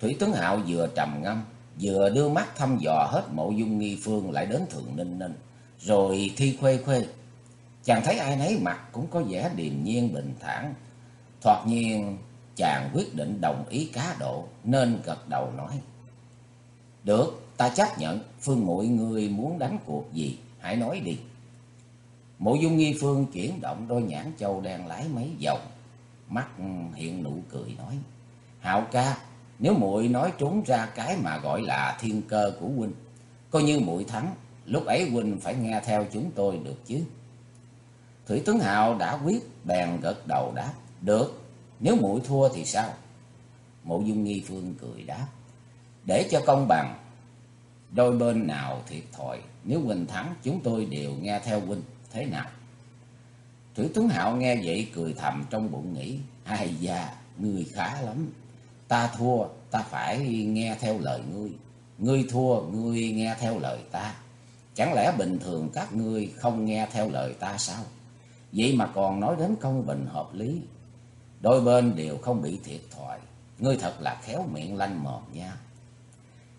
Thủy Tuấn Hạo vừa trầm ngâm, vừa đưa mắt thăm dò hết mộ dung nghi phương lại đến Thượng Ninh Ninh, rồi thi khuê khuê. Chàng thấy ai nấy mặt cũng có vẻ điềm nhiên bình thản. Thoạt nhiên chàng quyết định đồng ý cá độ nên gật đầu nói. Được, ta chấp nhận, Phương muội người muốn đánh cuộc gì, hãy nói đi. Mộ dung nghi phương chuyển động đôi nhãn châu đen lái mấy vòng, mắt hiện nụ cười nói. Hạo ca, nếu muội nói trúng ra cái mà gọi là thiên cơ của huynh, coi như muội thắng, lúc ấy huynh phải nghe theo chúng tôi được chứ. Thủy Tướng Hạo đã quyết bèn gật đầu đáp, được, nếu muội thua thì sao? Mộ Dung Nghi Phương cười đáp, để cho công bằng, đôi bên nào thiệt thòi, nếu huynh thắng chúng tôi đều nghe theo huynh, thế nào? Thủy Tướng Hạo nghe vậy cười thầm trong bụng nghĩ, ai da, người khá lắm. Ta thua, ta phải nghe theo lời ngươi. Ngươi thua, ngươi nghe theo lời ta. Chẳng lẽ bình thường các ngươi không nghe theo lời ta sao? Vậy mà còn nói đến công bình hợp lý. Đôi bên đều không bị thiệt thòi. Ngươi thật là khéo miệng lanh mồm nha.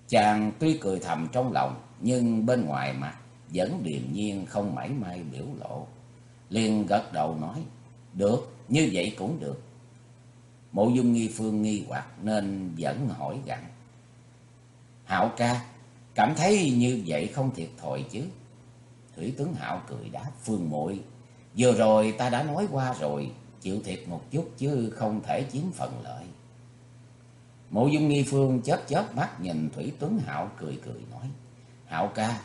Chàng tuy cười thầm trong lòng, nhưng bên ngoài mặt vẫn điềm nhiên không mảy may biểu lộ. liền gật đầu nói, được, như vậy cũng được. Mộ dung nghi phương nghi hoặc nên vẫn hỏi gặn. Hạo ca, cảm thấy như vậy không thiệt thòi chứ? Thủy tướng Hạo cười đáp, phương muội vừa rồi ta đã nói qua rồi, chịu thiệt một chút chứ không thể chiếm phần lợi. Mộ dung nghi phương chớp chớp mắt nhìn Thủy Tuấn Hạo cười cười nói. Hạo ca,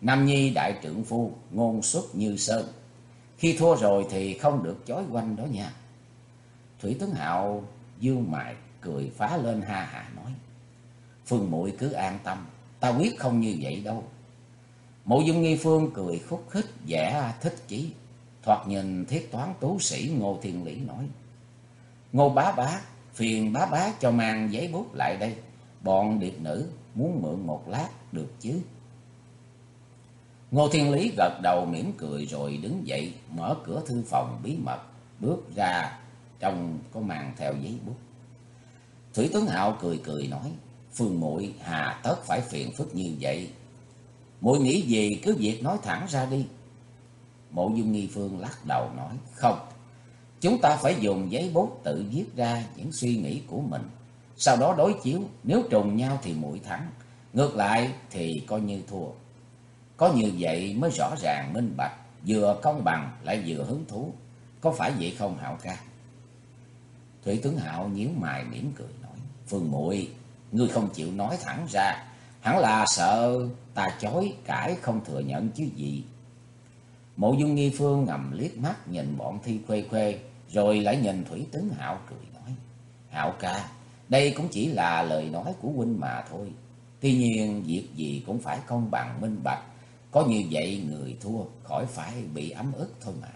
Nam Nhi đại trưởng phu, ngôn xuất như sơn. Khi thua rồi thì không được chói quanh đó nha. Thủy Tuấn Hạo dương mại cười phá lên ha hà nói. Phương muội cứ an tâm, ta quyết không như vậy đâu. Mộ dung nghi phương cười khúc khích, vẻ thích chí. Thoạt nhìn thiết toán tú sĩ Ngô Thiên Lý nói. Ngô bá bá, phiền bá bá cho mang giấy bút lại đây. Bọn điệp nữ muốn mượn một lát được chứ. Ngô Thiên Lý gật đầu mỉm cười rồi đứng dậy mở cửa thư phòng bí mật bước ra trong có màn theo giấy bút. Thủy Tuấn Hạo cười cười nói, Phương muội hà tất phải phiền phức như vậy. muội nghĩ gì cứ việc nói thẳng ra đi. Mộ Dung Nghi Phương lắc đầu nói, không, chúng ta phải dùng giấy bút tự viết ra những suy nghĩ của mình. Sau đó đối chiếu, nếu trùng nhau thì muội thắng, ngược lại thì coi như thua. Có như vậy mới rõ ràng minh bạch, vừa công bằng lại vừa hứng thú. Có phải vậy không Hạo ca? Thủy tướng Hạo nhíu mày mỉm cười nói, Phương muội ngươi không chịu nói thẳng ra, hẳn là sợ ta chối cãi không thừa nhận chứ gì. Mộ dung nghi phương ngầm liếc mắt nhìn bọn thi khuê khuê, rồi lại nhìn Thủy tướng Hạo cười nói, Hạo ca, đây cũng chỉ là lời nói của huynh mà thôi. Tuy nhiên việc gì cũng phải công bằng minh bạch, có như vậy người thua khỏi phải bị ấm ức thôi mà.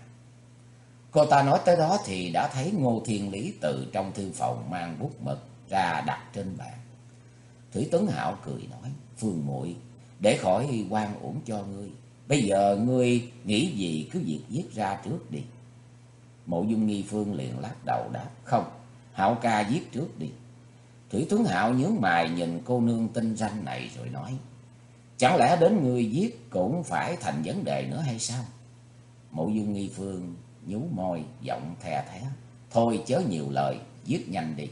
Cô ta nói tới đó thì đã thấy Ngô Thiên Lý từ trong thư phòng mang bút mực ra đặt trên bàn. Thủy Tuấn Hạo cười nói, Phương muội để khỏi quan uổng cho ngươi. Bây giờ ngươi nghĩ gì cứ việc viết ra trước đi. Mộ Dung Nghi Phương liền lắc đầu đáp, không, Hạo ca viết trước đi. Thủy Tuấn Hạo nhướng mày nhìn cô nương tinh danh này rồi nói, chẳng lẽ đến ngươi viết cũng phải thành vấn đề nữa hay sao? Mộ Dung Nghi Phương nhú môi, giọng thè thé. Thôi chớ nhiều lời, viết nhanh đi.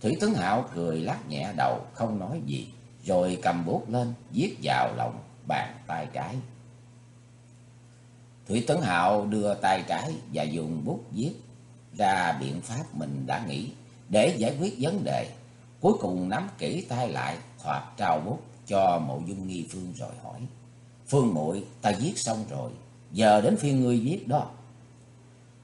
Thủy Tấn Hạo cười lắc nhẹ đầu, không nói gì, rồi cầm bút lên, viết vào lòng bàn tay trái. Thủy Tấn Hạo đưa tay trái và dùng bút viết ra biện pháp mình đã nghĩ để giải quyết vấn đề. Cuối cùng nắm kỹ tay lại, thoạt trao bút cho mộ dung nghi phương rồi hỏi. Phương muội ta viết xong rồi, giờ đến phiên ngươi viết đó.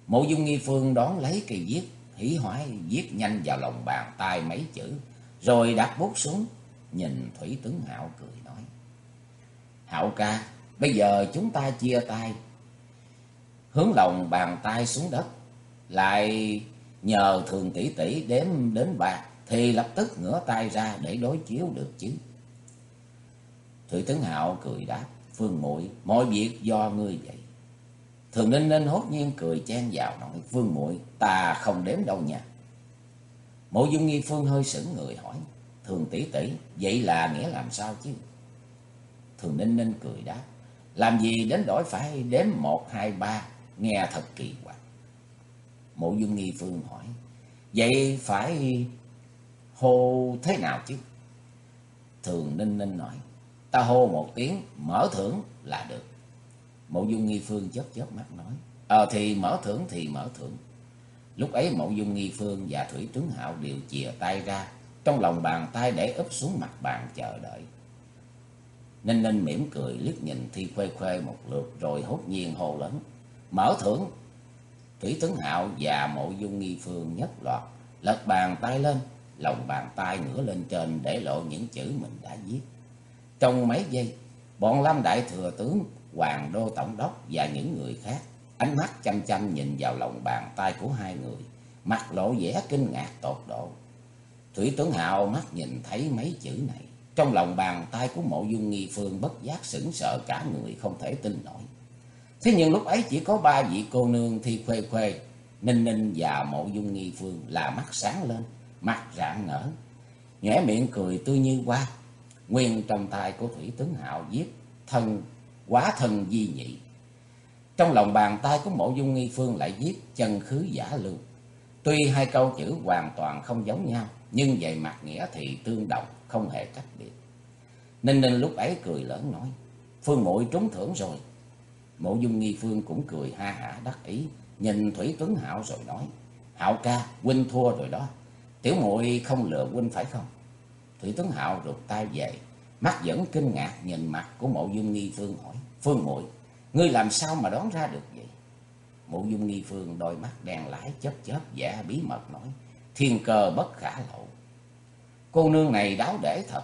Mộ dung nghi phương đón lấy cây viết, hỉ hoái viết nhanh vào lòng bàn tay mấy chữ, rồi đặt bút xuống, nhìn Thủy Tướng Hạo cười nói. Hạo ca, bây giờ chúng ta chia tay, hướng lòng bàn tay xuống đất, lại nhờ thường tỷ tỷ đếm đến bạc, thì lập tức ngửa tay ra để đối chiếu được chứ. Thủy Tướng Hạo cười đáp, Phương muội mọi việc do ngươi vậy. Thường Ninh Ninh hốt nhiên cười chen vào nói, Vương muội ta không đếm đâu nha. Mộ dung nghi phương hơi sững người hỏi. Thường tỷ tỷ, vậy là nghĩa làm sao chứ? Thường ninh ninh cười đáp. Làm gì đến đổi phải đếm một, hai, ba, nghe thật kỳ quặc. Mộ dung nghi phương hỏi. Vậy phải hô thế nào chứ? Thường ninh ninh nói. Ta hô một tiếng mở thưởng là được. Mộ dung nghi phương chớp chớp mắt nói. Ờ thì mở thưởng thì mở thưởng. Lúc ấy mộ dung nghi phương và Thủy tướng Hạo đều chìa tay ra. Trong lòng bàn tay để úp xuống mặt bàn chờ đợi. Ninh Ninh mỉm cười liếc nhìn Thi Khuê Khuê một lượt rồi hốt nhiên hô lớn. Mở thưởng. Thủy tướng Hạo và mộ dung nghi phương nhất loạt. Lật bàn tay lên. Lòng bàn tay ngửa lên trên để lộ những chữ mình đã viết. Trong mấy giây, bọn Lâm Đại Thừa Tướng, Hoàng Đô Tổng đốc và những người khác ánh mắt chăm chăm nhìn vào lòng bàn tay của hai người, mặt lộ vẻ kinh ngạc tột độ. Thủy Tuấn Hạo mắt nhìn thấy mấy chữ này, trong lòng bàn tay của Mộ Dung Nghi Phương bất giác sững sờ cả người không thể tin nổi. Thế nhưng lúc ấy chỉ có ba vị cô nương thi khuê khuê, Ninh Ninh và Mộ Dung Nghi Phương là mắt sáng lên, mặt rạng nở, nhẽ miệng cười tươi như hoa. Nguyên trong tay của Thủy Tuấn Hạo viết thân quá thân di nhị. Trong lòng bàn tay của mộ dung nghi phương lại viết chân khứ giả lưu. Tuy hai câu chữ hoàn toàn không giống nhau, nhưng về mặt nghĩa thì tương đồng, không hề cách biệt. Ninh Ninh lúc ấy cười lớn nói, Phương muội trúng thưởng rồi. Mộ dung nghi phương cũng cười ha hả đắc ý, nhìn Thủy Tuấn Hạo rồi nói, Hạo ca, huynh thua rồi đó. Tiểu muội không lừa huynh phải không? Thủy Tuấn Hạo rụt tay về, mắt vẫn kinh ngạc nhìn mặt của mộ dung nghi phương hỏi, Phương muội ngươi làm sao mà đoán ra được vậy? Mộ dung nghi phương đôi mắt đen lái chớp chớp vẻ bí mật nói, thiên cơ bất khả lộ. Cô nương này đáo để thật,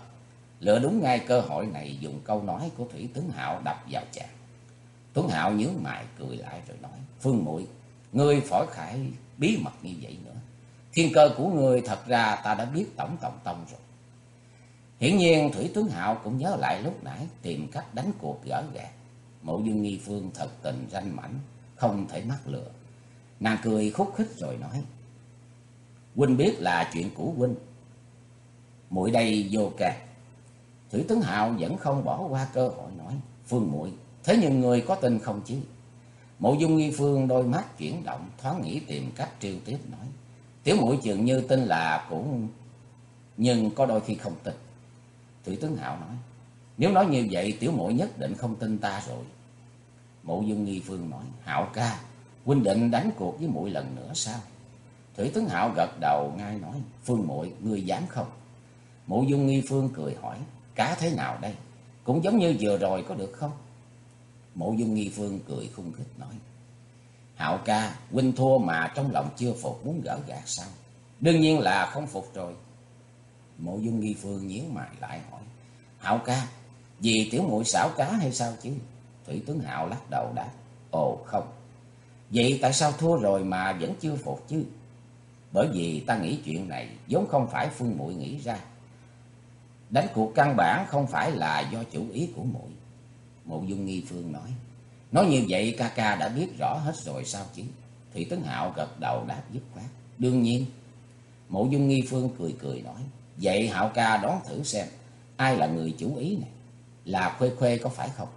lựa đúng ngay cơ hội này dùng câu nói của Thủy Tướng Hạo đập vào chàng. Tuấn Hạo nhớ mày cười lại rồi nói, Phương muội ngươi phổi khải bí mật như vậy nữa. Thiên cơ của ngươi thật ra ta đã biết tổng tổng tông rồi. Hiển nhiên Thủy tướng Hạo cũng nhớ lại lúc nãy tìm cách đánh cuộc gỡ gạt. Mộ Dương Nghi Phương thật tình ranh mảnh, không thể mắc lừa. Nàng cười khúc khích rồi nói. Huynh biết là chuyện của Huynh. muội đây vô ca. Thủy tướng Hạo vẫn không bỏ qua cơ hội nói. Phương muội thế nhưng người có tin không chứ? Mộ Dung Nghi Phương đôi mắt chuyển động, thoáng nghĩ tìm cách triêu tiếp nói. Tiểu muội chừng như tin là cũng... Nhưng có đôi khi không tin. Thủy Tuấn Hạo nói. Nếu nói như vậy tiểu muội nhất định không tin ta rồi. Mộ Dung Nghi Phương nói. Hạo ca, huynh định đánh cuộc với muội lần nữa sao? Thủy Tuấn Hạo gật đầu ngay nói. Phương muội ngươi dám không? Mộ Dung Nghi Phương cười hỏi. Cá thế nào đây? Cũng giống như vừa rồi có được không? Mộ Dung Nghi Phương cười khung khích nói. Hạo ca, huynh thua mà trong lòng chưa phục muốn gỡ gạt sao? Đương nhiên là không phục rồi. Mộ Dung Nghi Phương nhíu mày lại hỏi. Hạo ca, vì tiểu muội xảo cá hay sao chứ? Thủy tướng Hạo lắc đầu đáp. Ồ không. Vậy tại sao thua rồi mà vẫn chưa phục chứ? Bởi vì ta nghĩ chuyện này vốn không phải Phương muội nghĩ ra. Đánh cuộc căn bản không phải là do chủ ý của muội. Mộ Dung Nghi Phương nói. Nói như vậy ca ca đã biết rõ hết rồi sao chứ? Thủy tướng Hạo gật đầu đáp dứt khoát. Đương nhiên. Mộ Dung Nghi Phương cười cười nói. Vậy Hạo ca đoán thử xem. Ai là người chủ ý này? Là Khuê Khuê có phải không?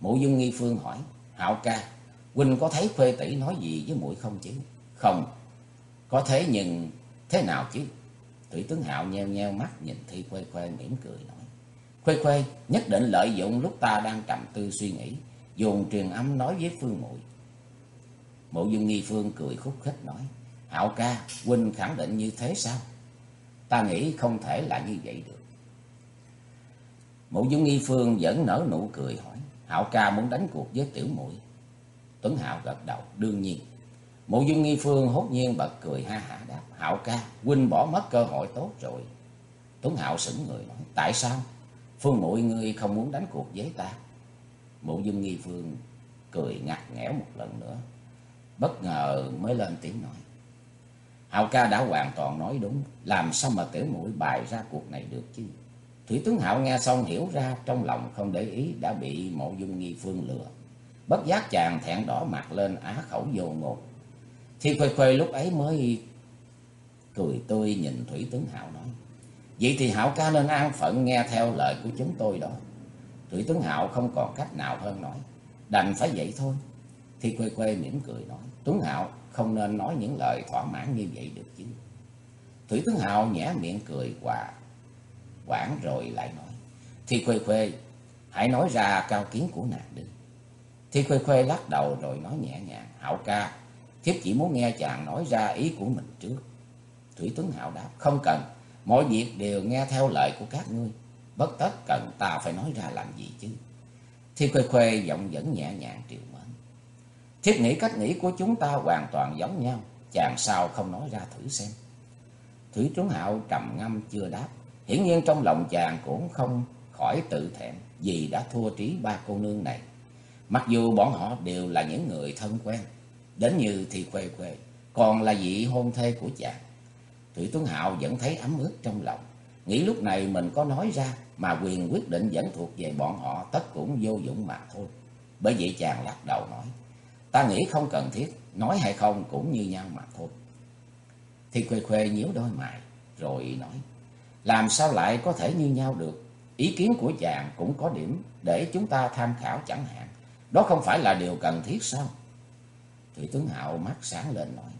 Mụ Dung Nghi Phương hỏi. Hạo ca, Huynh có thấy Khuê tỷ nói gì với muội không chứ? Không. Có thế nhưng thế nào chứ? Thủy Tướng Hạo nheo nheo mắt nhìn Thi Khuê Khuê mỉm cười nói. Khuê Khuê nhất định lợi dụng lúc ta đang trầm tư suy nghĩ. Dùng truyền âm nói với Phương muội Mộ Dung Nghi Phương cười khúc khích nói. Hạo ca, Huynh khẳng định như thế sao? Ta nghĩ không thể là như vậy được. Mộ Dung Nghi Phương vẫn nở nụ cười hỏi. Hạo ca muốn đánh cuộc với tiểu muội Tuấn Hạo gật đầu, đương nhiên. Mộ Dung Nghi Phương hốt nhiên bật cười ha hả đáp. Hạo ca, huynh bỏ mất cơ hội tốt rồi. Tuấn Hạo sững người nói, tại sao? Phương muội ngươi không muốn đánh cuộc với ta. Mộ Dung Nghi Phương cười ngặt nghẽo một lần nữa. Bất ngờ mới lên tiếng nói. Hạo ca đã hoàn toàn nói đúng. Làm sao mà tiểu mũi bài ra cuộc này được chứ? Thủy tướng Hạo nghe xong hiểu ra, trong lòng không để ý, đã bị mộ dung nghi phương lừa. Bất giác chàng thẹn đỏ mặt lên, á khẩu vô ngột. Thì khuê khuê lúc ấy mới Cười tươi nhìn Thủy Tướng Hạo nói. Vậy thì Hạo ca nên an phận nghe theo lời của chúng tôi đó. Thủy Tướng Hạo không còn cách nào hơn nói. Đành phải vậy thôi. Thì Khuê Khuê mỉm cười nói. Tuấn Hạo không nên nói những lời thỏa mãn như vậy được chứ. Thủy Tướng Hạo nhẽ miệng cười quà quảng rồi lại nói. Thì khuê khuê, hãy nói ra cao kiến của nàng đi. Thì khuê khuê lắc đầu rồi nói nhẹ nhàng. Hạo ca, thiếp chỉ muốn nghe chàng nói ra ý của mình trước. Thủy Tướng Hạo đáp, không cần, mọi việc đều nghe theo lời của các ngươi. Bất tất cần ta phải nói ra làm gì chứ. Thì khuê khuê giọng vẫn nhẹ nhàng triệu. Thiết nghĩ cách nghĩ của chúng ta hoàn toàn giống nhau. Chàng sao không nói ra thử xem. Thủy Tuấn Hạo trầm ngâm chưa đáp. Hiển nhiên trong lòng chàng cũng không khỏi tự thẹn vì đã thua trí ba cô nương này. Mặc dù bọn họ đều là những người thân quen, đến như thì quê quê, còn là vị hôn thê của chàng. Thủy Tuấn Hạo vẫn thấy ấm ức trong lòng, nghĩ lúc này mình có nói ra mà quyền quyết định vẫn thuộc về bọn họ tất cũng vô dụng mà thôi. Bởi vậy chàng lắc đầu nói, ta nghĩ không cần thiết, nói hay không cũng như nhau mà thôi. Thì khuê khuê nhíu đôi mày, rồi nói, làm sao lại có thể như nhau được? Ý kiến của chàng cũng có điểm để chúng ta tham khảo chẳng hạn. Đó không phải là điều cần thiết sao? Thủy tướng Hạo mắt sáng lên nói.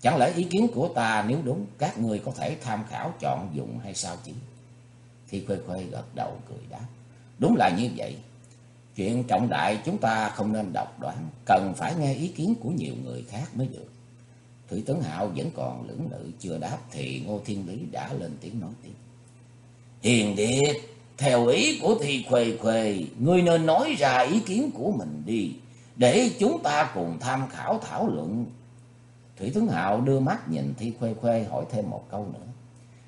Chẳng lẽ ý kiến của ta nếu đúng các người có thể tham khảo chọn dụng hay sao chứ? Thì Khuê Khuê gật đầu cười đáp. Đúng là như vậy. Chuyện trọng đại chúng ta không nên độc đoán. Cần phải nghe ý kiến của nhiều người khác mới được. Thủy tướng Hạo vẫn còn lưỡng lự chưa đáp thì Ngô Thiên Lý đã lên tiếng nói tiếp. Hiền Điệt, theo ý của Thi Khuê Khuê, ngươi nên nói ra ý kiến của mình đi, để chúng ta cùng tham khảo thảo luận. Thủy Tướng Hạo đưa mắt nhìn Thi Khuê Khuê hỏi thêm một câu nữa.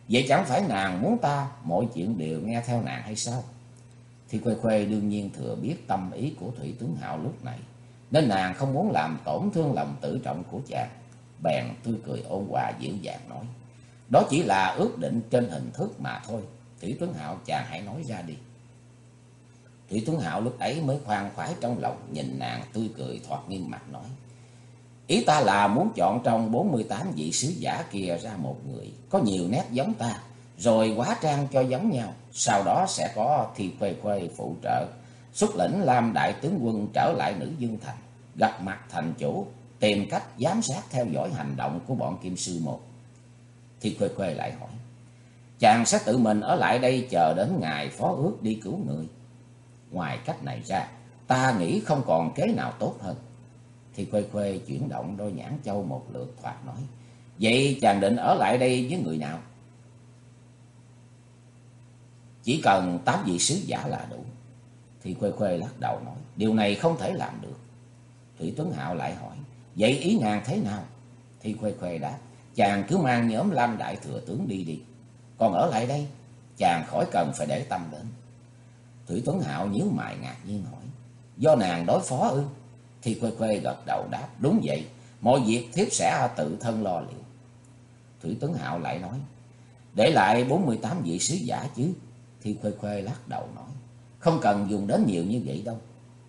Vậy chẳng phải nàng muốn ta mọi chuyện đều nghe theo nàng hay sao? Thì Khuê Khuê đương nhiên thừa biết tâm ý của Thủy Tướng Hạo lúc này, nên nàng không muốn làm tổn thương lòng tự trọng của chàng. Bèn tươi cười ôn hòa dịu dàng nói, đó chỉ là ước định trên hình thức mà thôi. Thủy tướng Hạo chàng hãy nói ra đi. Thủy tướng Hạo lúc ấy mới khoan khoái trong lòng, nhìn nàng tươi cười thoạt nghiêm mặt nói. Ý ta là muốn chọn trong 48 vị sứ giả kia ra một người, có nhiều nét giống ta, rồi quá trang cho giống nhau. Sau đó sẽ có thi khuê khuê phụ trợ, xuất lĩnh làm đại tướng quân trở lại nữ dương thành, gặp mặt thành chủ, tìm cách giám sát theo dõi hành động của bọn kim sư một. Thi khuê khuê lại hỏi. Chàng sẽ tự mình ở lại đây chờ đến ngày phó ước đi cứu người. Ngoài cách này ra, ta nghĩ không còn kế nào tốt hơn. Thì Khuê Khuê chuyển động đôi nhãn châu một lượt thoạt nói. Vậy chàng định ở lại đây với người nào? Chỉ cần tám vị sứ giả là đủ. Thì Khuê Khuê lắc đầu nói. Điều này không thể làm được. Thủy Tuấn Hạo lại hỏi. Vậy ý nàng thế nào? Thì Khuê Khuê đáp. Chàng cứ mang nhóm Lam Đại Thừa Tướng đi đi. Còn ở lại đây, chàng khỏi cần phải để tâm đến. Thủy Tuấn Hạo nhíu mày ngạc nhiên hỏi. Do nàng đối phó ư? Thì khuê khuê gật đầu đáp. Đúng vậy, mọi việc thiếp sẽ tự thân lo liệu. Thủy Tuấn Hạo lại nói. Để lại 48 vị sứ giả chứ. Thì khuê khuê lắc đầu nói. Không cần dùng đến nhiều như vậy đâu.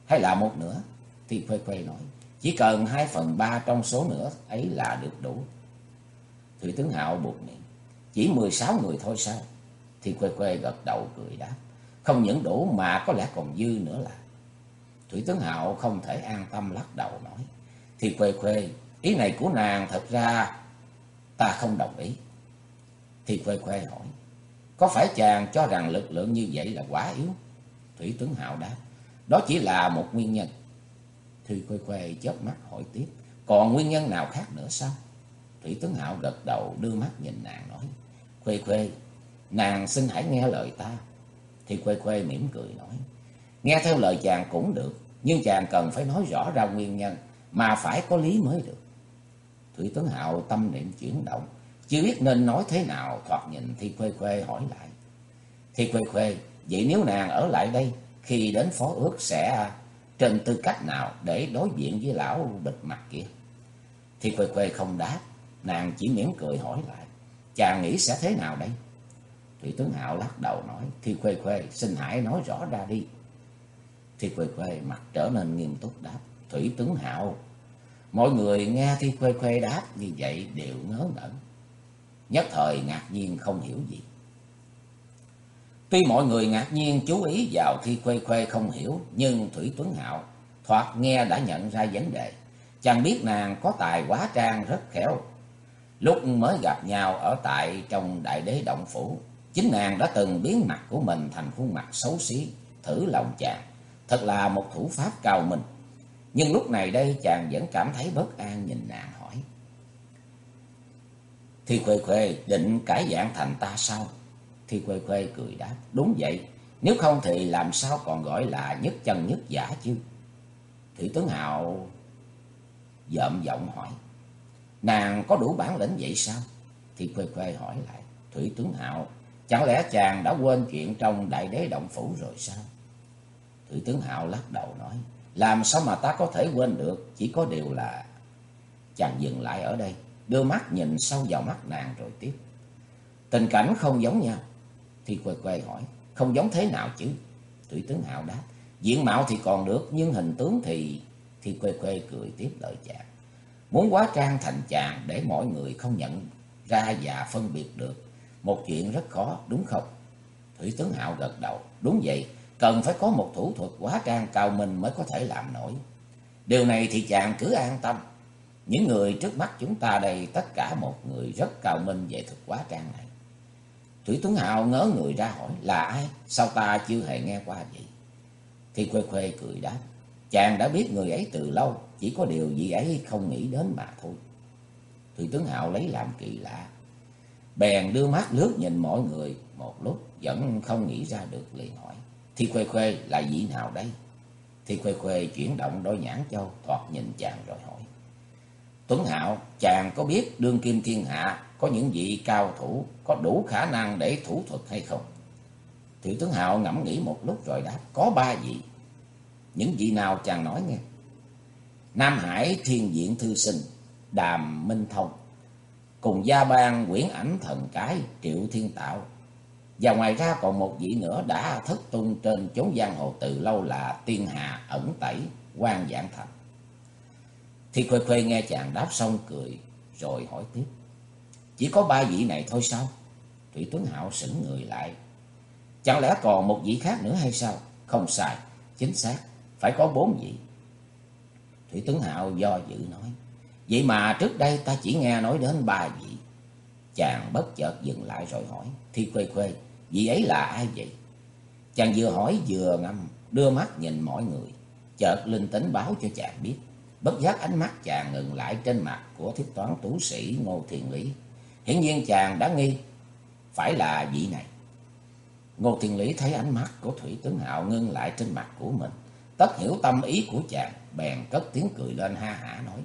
Hay là một nửa. Thì khuê khuê nói. Chỉ cần hai phần ba trong số nữa ấy là được đủ. Thủy Tướng Hạo buộc miệng. Chỉ 16 người thôi sao? Thì Khuê Khuê gật đầu cười đáp. Không những đủ mà có lẽ còn dư nữa là. Thủy Tướng Hạo không thể an tâm lắc đầu nói. Thì Khuê Khuê. ý này của nàng thật ra ta không đồng ý. Thì Khuê Khuê hỏi. Có phải chàng cho rằng lực lượng như vậy là quá yếu? Thủy Tướng Hạo đáp. Đó chỉ là một nguyên nhân. Thì khuê khuê chớp mắt hỏi tiếp. Còn nguyên nhân nào khác nữa sao? Thủy Tướng Hạo gật đầu đưa mắt nhìn nàng nói. Khuê Khuê, nàng xin hãy nghe lời ta. Thì Khuê Khuê mỉm cười nói. Nghe theo lời chàng cũng được, nhưng chàng cần phải nói rõ ra nguyên nhân, mà phải có lý mới được. Thủy Tướng Hạo tâm niệm chuyển động, chưa biết nên nói thế nào, thoạt nhìn Thi Khuê Khuê hỏi lại. Thi Khuê Khuê, vậy nếu nàng ở lại đây, khi đến phó ước sẽ trên tư cách nào để đối diện với lão bịt mặt kia? Thi Khuê Khuê không đáp, nàng chỉ mỉm cười hỏi lại. Chàng nghĩ sẽ thế nào đây? Thủy tướng Hạo lắc đầu nói. Thi Khuê Khuê, xin hãy nói rõ ra đi. Thi Khuê Khuê mặt trở nên nghiêm túc đáp. Thủy tướng Hạo, mọi người nghe Thi Khuê Khuê đáp như vậy đều ngớ ngẩn nhất thời ngạc nhiên không hiểu gì. Tuy mọi người ngạc nhiên chú ý vào khi Khuê Khuê không hiểu, nhưng Thủy Tuấn Hạo thoạt nghe đã nhận ra vấn đề. Chàng biết nàng có tài quá trang rất khéo. Lúc mới gặp nhau ở tại trong đại đế động phủ, chính nàng đã từng biến mặt của mình thành khuôn mặt xấu xí, thử lòng chàng. Thật là một thủ pháp cao minh. Nhưng lúc này đây chàng vẫn cảm thấy bất an nhìn nàng Thi Thì Khuê Khuê định cải dạng thành ta sao? Thì Khuê Khuê cười đáp. Đúng vậy, nếu không thì làm sao còn gọi là nhất chân nhất giả chứ? Thủy Tướng Hạo dợm giọng hỏi. Nàng có đủ bản lĩnh vậy sao? Thì Khuê Khuê hỏi lại. Thủy Tướng Hạo, chẳng lẽ chàng đã quên chuyện trong đại đế động phủ rồi sao? Thủy Tướng Hạo lắc đầu nói. Làm sao mà ta có thể quên được? Chỉ có điều là... Chàng dừng lại ở đây, đưa mắt nhìn sâu vào mắt nàng rồi tiếp. Tình cảnh không giống nhau. Thì quay quay hỏi, không giống thế nào chứ? Thủy tướng Hạo đáp, diện mạo thì còn được, nhưng hình tướng thì... Thì quê quê cười tiếp lời chàng. Muốn quá trang thành chàng để mọi người không nhận ra và phân biệt được. Một chuyện rất khó, đúng không? Thủy tướng Hạo gật đầu, đúng vậy, cần phải có một thủ thuật quá trang cao minh mới có thể làm nổi. Điều này thì chàng cứ an tâm. Những người trước mắt chúng ta đây tất cả một người rất cao minh về thuật quá trang này. Thủy Tuấn hào ngớ người ra hỏi là ai? Sao ta chưa hề nghe qua vậy? Thì Khuê Khuê cười đáp. Chàng đã biết người ấy từ lâu, chỉ có điều gì ấy không nghĩ đến mà thôi. Thủy Tuấn Hạo lấy làm kỳ lạ. Bèn đưa mắt lướt nhìn mọi người một lúc vẫn không nghĩ ra được liền hỏi. Thì Khuê Khuê là vị nào đây? Thì Khuê Khuê chuyển động đôi nhãn châu thoạt nhìn chàng rồi hỏi. Tuấn Hạo, chàng có biết đương kim thiên hạ có những vị cao thủ có đủ khả năng để thủ thuật hay không? Tiểu tướng Hạo ngẫm nghĩ một lúc rồi đáp, có ba vị. Những vị nào chàng nói nghe? Nam Hải Thiên Diện Thư Sinh, Đàm Minh Thông, cùng gia ban quyển ảnh thần cái Triệu Thiên Tạo. Và ngoài ra còn một vị nữa đã thất tung trên chốn giang hồ từ lâu là Tiên Hà ẩn tẩy quan Giảng Thành. Thì Khuê Khuê nghe chàng đáp xong cười rồi hỏi tiếp. Chỉ có ba vị này thôi sao? Thủy Tuấn Hạo sững người lại. Chẳng lẽ còn một vị khác nữa hay sao? Không sai, chính xác, phải có bốn vị. Thủy Tuấn Hạo do dự nói. Vậy mà trước đây ta chỉ nghe nói đến ba vị. Chàng bất chợt dừng lại rồi hỏi. Thi khuê khuê, vị ấy là ai vậy? Chàng vừa hỏi vừa ngâm, đưa mắt nhìn mọi người. Chợt linh tính báo cho chàng biết. Bất giác ánh mắt chàng ngừng lại trên mặt của thiết toán tú sĩ Ngô Thiền Lý. Hiển nhiên chàng đã nghi phải là vị này. Ngô Thiên Lý thấy ánh mắt của Thủy Tướng Hạo ngưng lại trên mặt của mình. Tất hiểu tâm ý của chàng, bèn cất tiếng cười lên ha hả nói.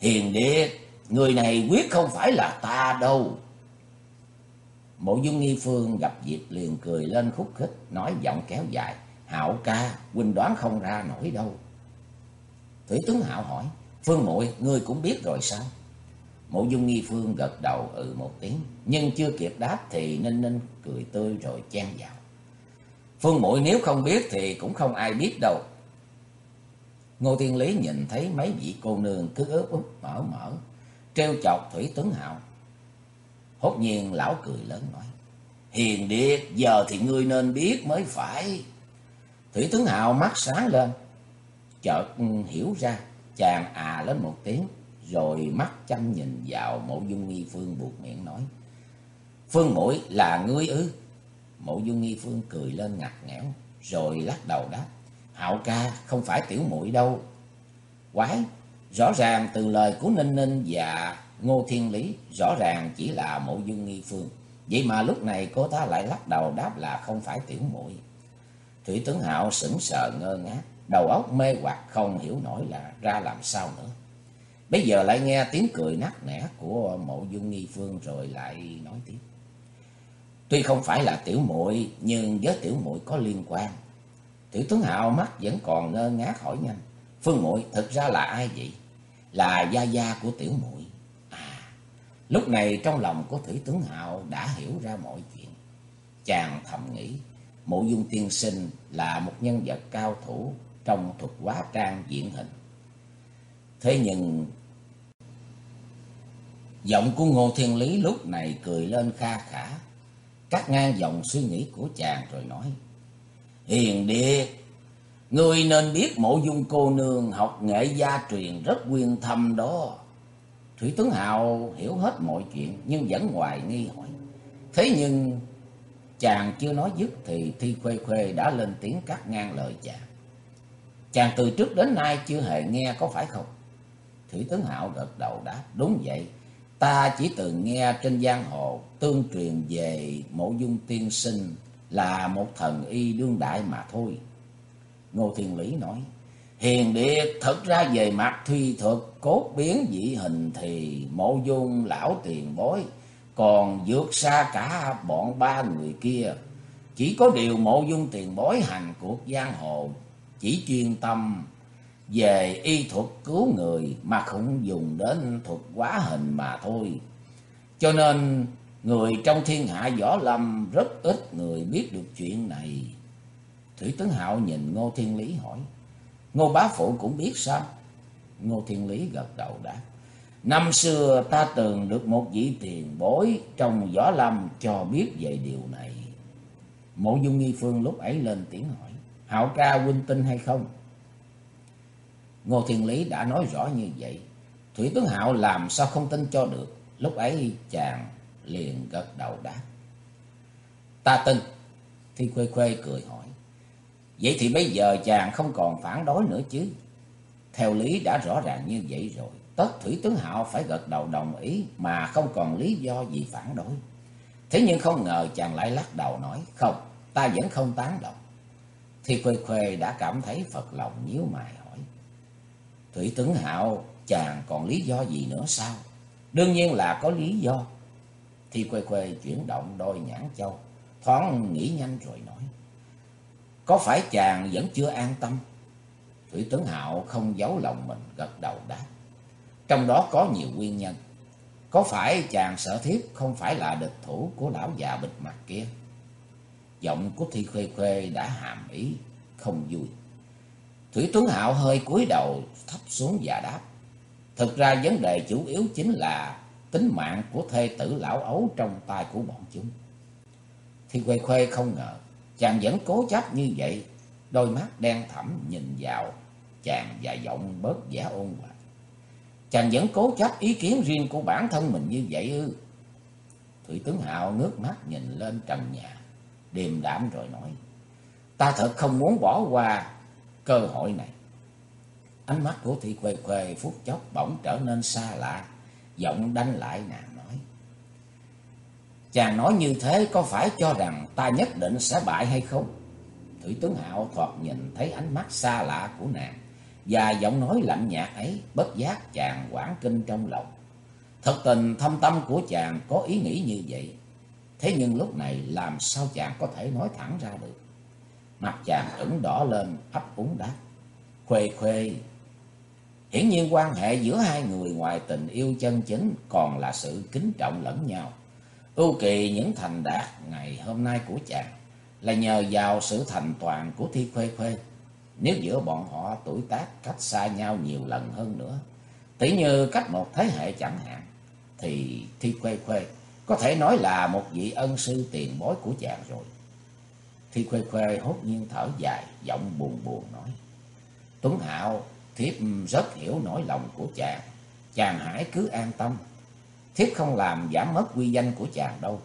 Hiền địa, người này quyết không phải là ta đâu. Mộ dung nghi phương gặp dịp liền cười lên khúc khích, nói giọng kéo dài. Hạo ca, huynh đoán không ra nổi đâu. Thủy tướng Hạo hỏi, Phương muội ngươi cũng biết rồi sao? Mộ dung nghi phương gật đầu ừ một tiếng, nhưng chưa kịp đáp thì Ninh Ninh cười tươi rồi chen vào. Phương muội nếu không biết thì cũng không ai biết đâu. Ngô Thiên Lý nhìn thấy mấy vị cô nương cứ ướp úp mở mở, treo chọc Thủy Tuấn Hạo. Hốt nhiên lão cười lớn nói, Hiền điệt, giờ thì ngươi nên biết mới phải. Thủy Tuấn Hạo mắt sáng lên, chợt ừ, hiểu ra, chàng à lên một tiếng, rồi mắt chăm nhìn vào mộ dung nghi phương buộc miệng nói. Phương mũi là ngươi ư? Mộ dung nghi phương cười lên ngặt nghẽo, rồi lắc đầu đáp. Hạo ca không phải tiểu mũi đâu. Quái, rõ ràng từ lời của Ninh Ninh và Ngô Thiên Lý, rõ ràng chỉ là mộ dung nghi phương. Vậy mà lúc này cô ta lại lắc đầu đáp là không phải tiểu mũi. Thủy tướng Hạo sững sờ ngơ ngác, đầu óc mê hoặc không hiểu nổi là ra làm sao nữa. Bây giờ lại nghe tiếng cười nát nẻ của mộ dung nghi phương rồi lại nói tiếp. Tuy không phải là tiểu muội nhưng với tiểu muội có liên quan. Tiểu tướng Hạo mắt vẫn còn ngơ ngác hỏi nhanh. Phương muội thực ra là ai vậy? Là gia gia của tiểu muội. À, lúc này trong lòng của Thủy tướng Hạo đã hiểu ra mọi chuyện. Chàng thầm nghĩ, mộ dung tiên sinh là một nhân vật cao thủ trong thuật hóa trang diễn hình. Thế nhưng Giọng của Ngô Thiên Lý lúc này cười lên kha khả, cắt ngang dòng suy nghĩ của chàng rồi nói. Hiền điệt, ngươi nên biết mộ dung cô nương học nghệ gia truyền rất quyên thâm đó. Thủy Tướng Hào hiểu hết mọi chuyện nhưng vẫn hoài nghi hỏi. Thế nhưng chàng chưa nói dứt thì Thi Khuê Khuê đã lên tiếng cắt ngang lời chàng. Chàng từ trước đến nay chưa hề nghe có phải không? Thủy Tướng Hạo gật đầu đáp, đúng vậy. Ta chỉ từng nghe trên giang hồ tương truyền về mộ dung tiên sinh là một thần y đương đại mà thôi. Ngô Thiên Lý nói, Hiền Điệt thật ra về mặt thuy thuật cốt biến dị hình thì mộ dung lão tiền bối còn vượt xa cả bọn ba người kia. Chỉ có điều mộ dung tiền bối hành cuộc giang hồ chỉ chuyên tâm về y thuật cứu người mà không dùng đến thuật quá hình mà thôi. Cho nên người trong thiên hạ võ lâm rất ít người biết được chuyện này. Thủy Tướng Hạo nhìn Ngô Thiên Lý hỏi, Ngô Bá Phụ cũng biết sao? Ngô Thiên Lý gật đầu đáp, Năm xưa ta từng được một vị tiền bối trong võ lâm cho biết về điều này. Mộ Dung Nghi Phương lúc ấy lên tiếng hỏi, Hạo ca huynh tin hay không? Ngô Thiên Lý đã nói rõ như vậy. Thủy tướng Hạo làm sao không tin cho được. Lúc ấy chàng liền gật đầu đáp. Ta tin. Thi Khuê Khuê cười hỏi. Vậy thì bây giờ chàng không còn phản đối nữa chứ. Theo lý đã rõ ràng như vậy rồi. Tất Thủy tướng Hạo phải gật đầu đồng ý mà không còn lý do gì phản đối. Thế nhưng không ngờ chàng lại lắc đầu nói. Không, ta vẫn không tán đồng. Thi Khuê Khuê đã cảm thấy Phật lòng nhíu mày hỏi. Thủy Tấn Hạo chàng còn lý do gì nữa sao? Đương nhiên là có lý do. Thi Khuê Khuê chuyển động đôi nhãn châu, thoáng nghĩ nhanh rồi nói. Có phải chàng vẫn chưa an tâm? Thủy Tấn Hạo không giấu lòng mình gật đầu đáp. Trong đó có nhiều nguyên nhân. Có phải chàng sợ thiếp không phải là địch thủ của lão già bịt mặt kia? Giọng của Thi Khuê Khuê đã hàm ý, không vui. Thủy Tuấn Hạo hơi cúi đầu thấp xuống và đáp. Thực ra vấn đề chủ yếu chính là tính mạng của thê tử lão ấu trong tay của bọn chúng. Thi Khuê Khuê không ngờ, chàng vẫn cố chấp như vậy, đôi mắt đen thẳm nhìn vào chàng và giọng bớt giả ôn hòa. Chàng vẫn cố chấp ý kiến riêng của bản thân mình như vậy ư. Thủy Tướng Hạo ngước mắt nhìn lên trần nhà, điềm đạm rồi nói. Ta thật không muốn bỏ qua cơ hội này. Ánh mắt của Thị Quê Quê phút chốc bỗng trở nên xa lạ, giọng đánh lại nàng nói. Chàng nói như thế có phải cho rằng ta nhất định sẽ bại hay không? Thủy tướng Hạo thoạt nhìn thấy ánh mắt xa lạ của nàng, và giọng nói lạnh nhạt ấy bất giác chàng quảng kinh trong lòng. Thật tình thâm tâm của chàng có ý nghĩ như vậy, thế nhưng lúc này làm sao chàng có thể nói thẳng ra được? Mặt chàng ửng đỏ lên, ấp úng đáp. Khuê khuê. Hiển nhiên quan hệ giữa hai người ngoài tình yêu chân chính còn là sự kính trọng lẫn nhau. Ưu kỳ những thành đạt ngày hôm nay của chàng là nhờ vào sự thành toàn của Thi Khuê Khuê. Nếu giữa bọn họ tuổi tác cách xa nhau nhiều lần hơn nữa, tỷ như cách một thế hệ chẳng hạn, thì Thi Khuê Khuê có thể nói là một vị ân sư tiền bối của chàng rồi. Thi Khuê Khuê hốt nhiên thở dài, giọng buồn buồn nói. Tuấn Hạo, thiếp rất hiểu nỗi lòng của chàng. Chàng hãy cứ an tâm. Thiếp không làm giảm mất uy danh của chàng đâu.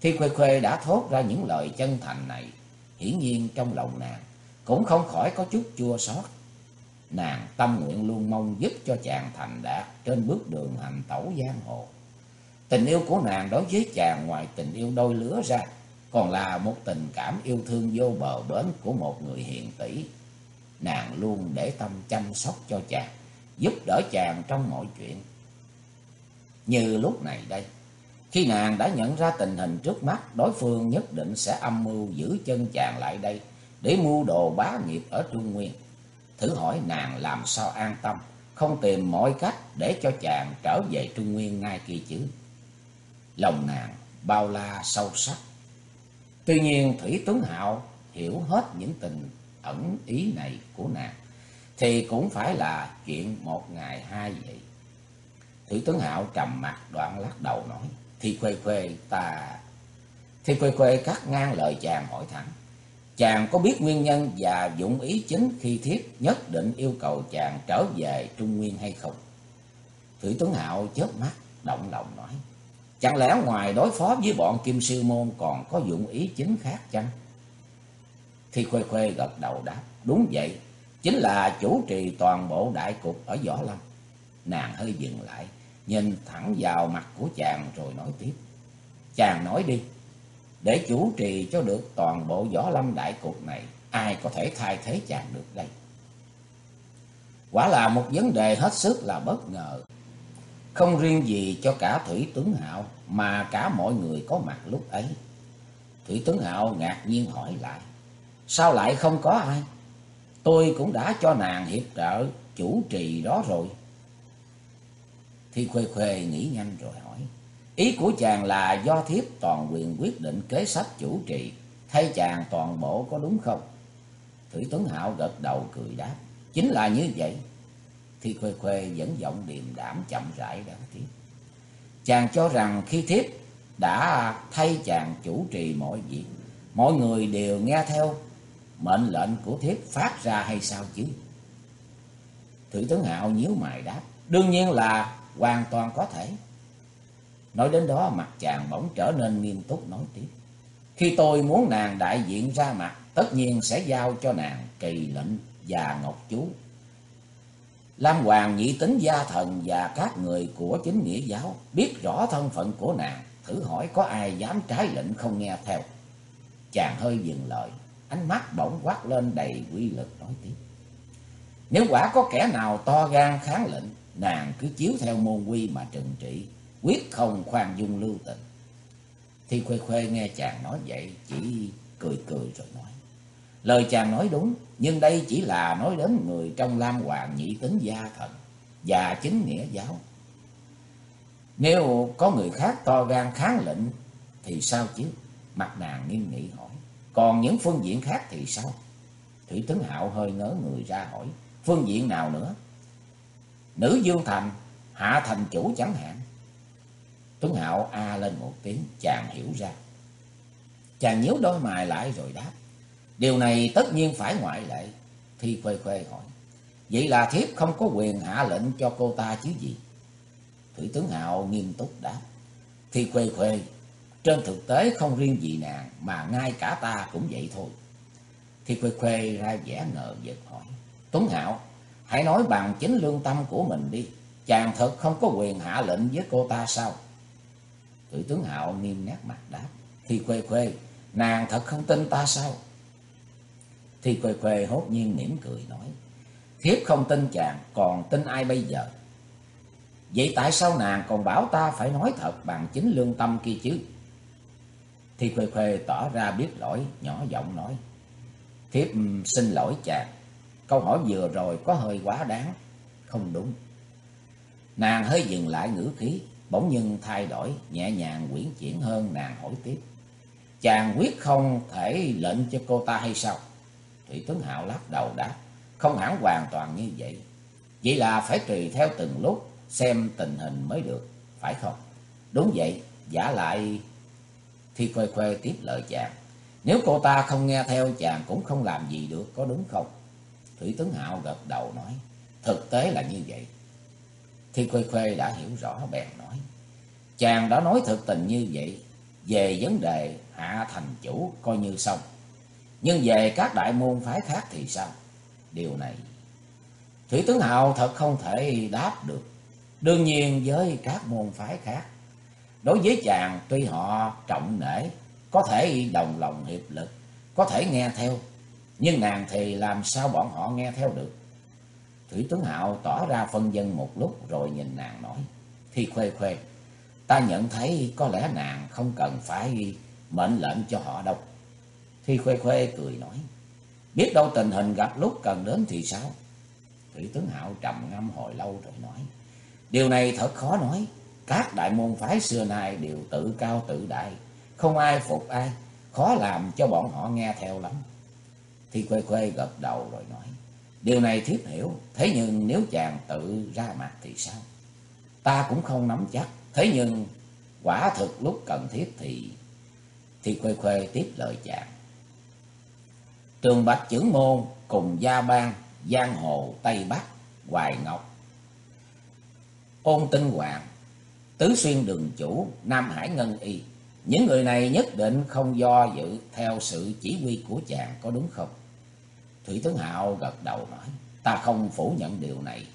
Thi Khuê Khuê đã thốt ra những lời chân thành này. Hiển nhiên trong lòng nàng cũng không khỏi có chút chua xót. Nàng tâm nguyện luôn mong giúp cho chàng thành đạt trên bước đường hành tẩu giang hồ. Tình yêu của nàng đối với chàng ngoài tình yêu đôi lứa ra còn là một tình cảm yêu thương vô bờ bến của một người hiền tỷ. Nàng luôn để tâm chăm sóc cho chàng, giúp đỡ chàng trong mọi chuyện. Như lúc này đây, khi nàng đã nhận ra tình hình trước mắt, đối phương nhất định sẽ âm mưu giữ chân chàng lại đây để mưu đồ bá nghiệp ở Trung Nguyên. Thử hỏi nàng làm sao an tâm, không tìm mọi cách để cho chàng trở về Trung Nguyên ngay kia chứ. Lòng nàng bao la sâu sắc, Tuy nhiên Thủy Tuấn Hạo hiểu hết những tình ẩn ý này của nàng, thì cũng phải là chuyện một ngày hai vậy. Thủy tướng Hạo trầm mặt đoạn lắc đầu nói. thì khuê khuê ta... thì khuê khuê cắt ngang lời chàng hỏi thẳng. Chàng có biết nguyên nhân và dụng ý chính khi thiết nhất định yêu cầu chàng trở về Trung Nguyên hay không? Thủy tướng Hạo chớp mắt, động lòng nói. Chẳng lẽ ngoài đối phó với bọn Kim siêu Môn còn có dụng ý chính khác chăng? Thi Khuê Khuê gật đầu đáp. Đúng vậy, chính là chủ trì toàn bộ đại cục ở Võ Lâm. Nàng hơi dừng lại, nhìn thẳng vào mặt của chàng rồi nói tiếp. Chàng nói đi, để chủ trì cho được toàn bộ Võ Lâm đại cục này, ai có thể thay thế chàng được đây? Quả là một vấn đề hết sức là bất ngờ. Không riêng gì cho cả Thủy tướng Hạo mà cả mọi người có mặt lúc ấy. Thủy tướng Hạo ngạc nhiên hỏi lại. Sao lại không có ai? Tôi cũng đã cho nàng hiệp trợ chủ trì đó rồi. Thi Khuê Khuê nghĩ nhanh rồi hỏi. Ý của chàng là do thiếp toàn quyền quyết định kế sách chủ trì, thay chàng toàn bộ có đúng không? Thủy Tuấn Hạo gật đầu cười đáp. Chính là như vậy. Thi Khuê Khuê vẫn giọng điềm đảm chậm rãi đáng tiếc. Chàng cho rằng khi thiếp đã thay chàng chủ trì mọi việc, mọi người đều nghe theo mệnh lệnh của thiếp phát ra hay sao chứ? Thủy tướng Hạo nhíu mày đáp, đương nhiên là hoàn toàn có thể. Nói đến đó mặt chàng bỗng trở nên nghiêm túc nói tiếp. Khi tôi muốn nàng đại diện ra mặt, tất nhiên sẽ giao cho nàng kỳ lệnh và ngọc chú. Lam Hoàng nhị tính gia thần và các người của chính nghĩa giáo biết rõ thân phận của nàng, thử hỏi có ai dám trái lệnh không nghe theo. Chàng hơi dừng lời, ánh mắt bỗng quát lên đầy quy lực nói tiếp. Nếu quả có kẻ nào to gan kháng lệnh, nàng cứ chiếu theo môn quy mà trừng trị, quyết không khoan dung lưu tình. Thi khuê khuê nghe chàng nói vậy, chỉ cười cười rồi nói. Lời chàng nói đúng, nhưng đây chỉ là nói đến người trong Lam Hoàng nhị tính gia thần và chính nghĩa giáo. Nếu có người khác to gan kháng lệnh thì sao chứ? Mặt nàng nghiêm nghị hỏi. Còn những phương diện khác thì sao? Thủy Tướng Hạo hơi ngớ người ra hỏi. Phương diện nào nữa? Nữ Dương Thành, Hạ Thành Chủ chẳng hạn. Tuấn Hạo a lên một tiếng, chàng hiểu ra. Chàng nhíu đôi mày lại rồi đáp. Điều này tất nhiên phải ngoại lệ. Thi Khuê Khuê hỏi. Vậy là thiếp không có quyền hạ lệnh cho cô ta chứ gì? Thủy tướng Hạo nghiêm túc đáp. Thi Khuê Khuê, trên thực tế không riêng gì nàng mà ngay cả ta cũng vậy thôi. Thi Khuê Khuê ra vẻ ngờ vực hỏi. Tuấn Hạo, hãy nói bằng chính lương tâm của mình đi. Chàng thật không có quyền hạ lệnh với cô ta sao? Thủy tướng Hạo nghiêm nét mặt đáp. Thi Khuê Khuê, nàng thật không tin ta sao? Thì Khuê Khuê hốt nhiên mỉm cười nói. Thiếp không tin chàng, còn tin ai bây giờ? Vậy tại sao nàng còn bảo ta phải nói thật bằng chính lương tâm kia chứ? thì Khuê Khuê tỏ ra biết lỗi, nhỏ giọng nói. Thiếp xin lỗi chàng, câu hỏi vừa rồi có hơi quá đáng, không đúng. Nàng hơi dừng lại ngữ khí, bỗng nhiên thay đổi, nhẹ nhàng quyển chuyển hơn nàng hỏi tiếp. Chàng quyết không thể lệnh cho cô ta hay sao? Thủy Tuấn Hạo lắc đầu đáp, không hẳn hoàn toàn như vậy. Vậy là phải tùy theo từng lúc xem tình hình mới được, phải không? Đúng vậy, giả lại thi khoe khoe tiếp lời chàng. Nếu cô ta không nghe theo chàng cũng không làm gì được, có đúng không? Thủy Tuấn Hạo gật đầu nói, thực tế là như vậy. thi khoe khoe đã hiểu rõ bèn nói, chàng đã nói thực tình như vậy, về vấn đề hạ thành chủ coi như xong. Nhưng về các đại môn phái khác thì sao? Điều này Thủy Tướng Hào thật không thể đáp được. Đương nhiên với các môn phái khác. Đối với chàng tuy họ trọng nể, có thể đồng lòng hiệp lực, có thể nghe theo. Nhưng nàng thì làm sao bọn họ nghe theo được? Thủy Tướng Hạo tỏ ra phân dân một lúc rồi nhìn nàng nói. Thì khuê khuê, ta nhận thấy có lẽ nàng không cần phải mệnh lệnh cho họ đâu. Thi Khuê Khuê cười nói. Biết đâu tình hình gặp lúc cần đến thì sao? Thủy tướng Hạo trầm ngâm hồi lâu rồi nói. Điều này thật khó nói. Các đại môn phái xưa nay đều tự cao tự đại. Không ai phục ai. Khó làm cho bọn họ nghe theo lắm. Thi Khuê Khuê gật đầu rồi nói. Điều này thiết hiểu. Thế nhưng nếu chàng tự ra mặt thì sao? ta cũng không nắm chắc. Thế nhưng quả thực lúc cần thiết thì thì khuê khuê tiếp lời chàng. Trường Bạch Chưởng Môn cùng Gia Bang, Giang Hồ, Tây Bắc, Hoài Ngọc, Ôn Tinh Hoàng, Tứ Xuyên Đường Chủ, Nam Hải Ngân Y. Những người này nhất định không do dự theo sự chỉ huy của chàng có đúng không? Thủy Tướng Hạo gật đầu nói, ta không phủ nhận điều này,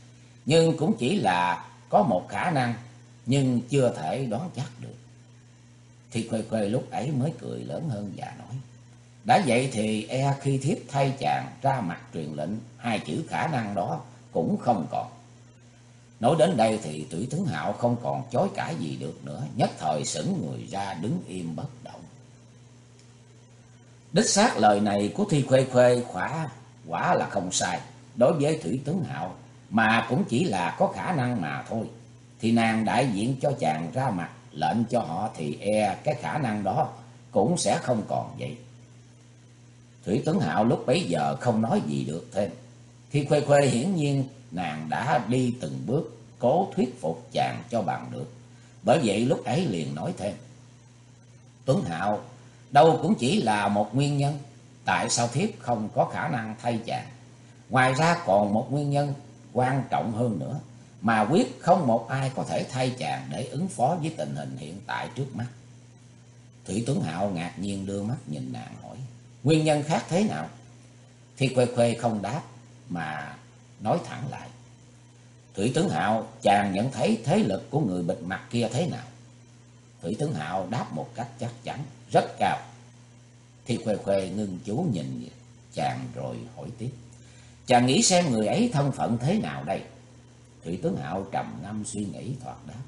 nhưng cũng chỉ là có một khả năng, nhưng chưa thể đoán chắc được. Thì Khuê Khuê lúc ấy mới cười lớn hơn và nói, đã vậy thì e khi thiếp thay chàng ra mặt truyền lệnh, hai chữ khả năng đó cũng không còn. Nói đến đây thì Thủy Tướng Hạo không còn chối cãi gì được nữa, nhất thời sững người ra đứng im bất động. Đích xác lời này của Thi Khuê Khuê khỏa quả là không sai. Đối với Thủy Tướng Hạo mà cũng chỉ là có khả năng mà thôi. Thì nàng đại diện cho chàng ra mặt lệnh cho họ thì e cái khả năng đó cũng sẽ không còn vậy. Thủy Tuấn Hạo lúc bấy giờ không nói gì được thêm. Khi Khuê Khuê hiển nhiên, nàng đã đi từng bước, cố thuyết phục chàng cho bằng được. Bởi vậy lúc ấy liền nói thêm. Tuấn Hạo, đâu cũng chỉ là một nguyên nhân. Tại sao thiếp không có khả năng thay chàng? Ngoài ra còn một nguyên nhân quan trọng hơn nữa. Mà quyết không một ai có thể thay chàng để ứng phó với tình hình hiện tại trước mắt. Thủy Tuấn Hạo ngạc nhiên đưa mắt nhìn nàng hỏi. Nguyên nhân khác thế nào? Thì Khuê Khuê không đáp mà nói thẳng lại. Thủy Tướng Hạo, chàng nhận thấy thế lực của người bịt mặt kia thế nào? Thủy Tướng Hạo đáp một cách chắc chắn, rất cao. Thì Khuê Khuê ngưng chú nhìn chàng rồi hỏi tiếp. Chàng nghĩ xem người ấy thân phận thế nào đây? Thủy Tướng Hạo trầm ngâm suy nghĩ thoạt đáp.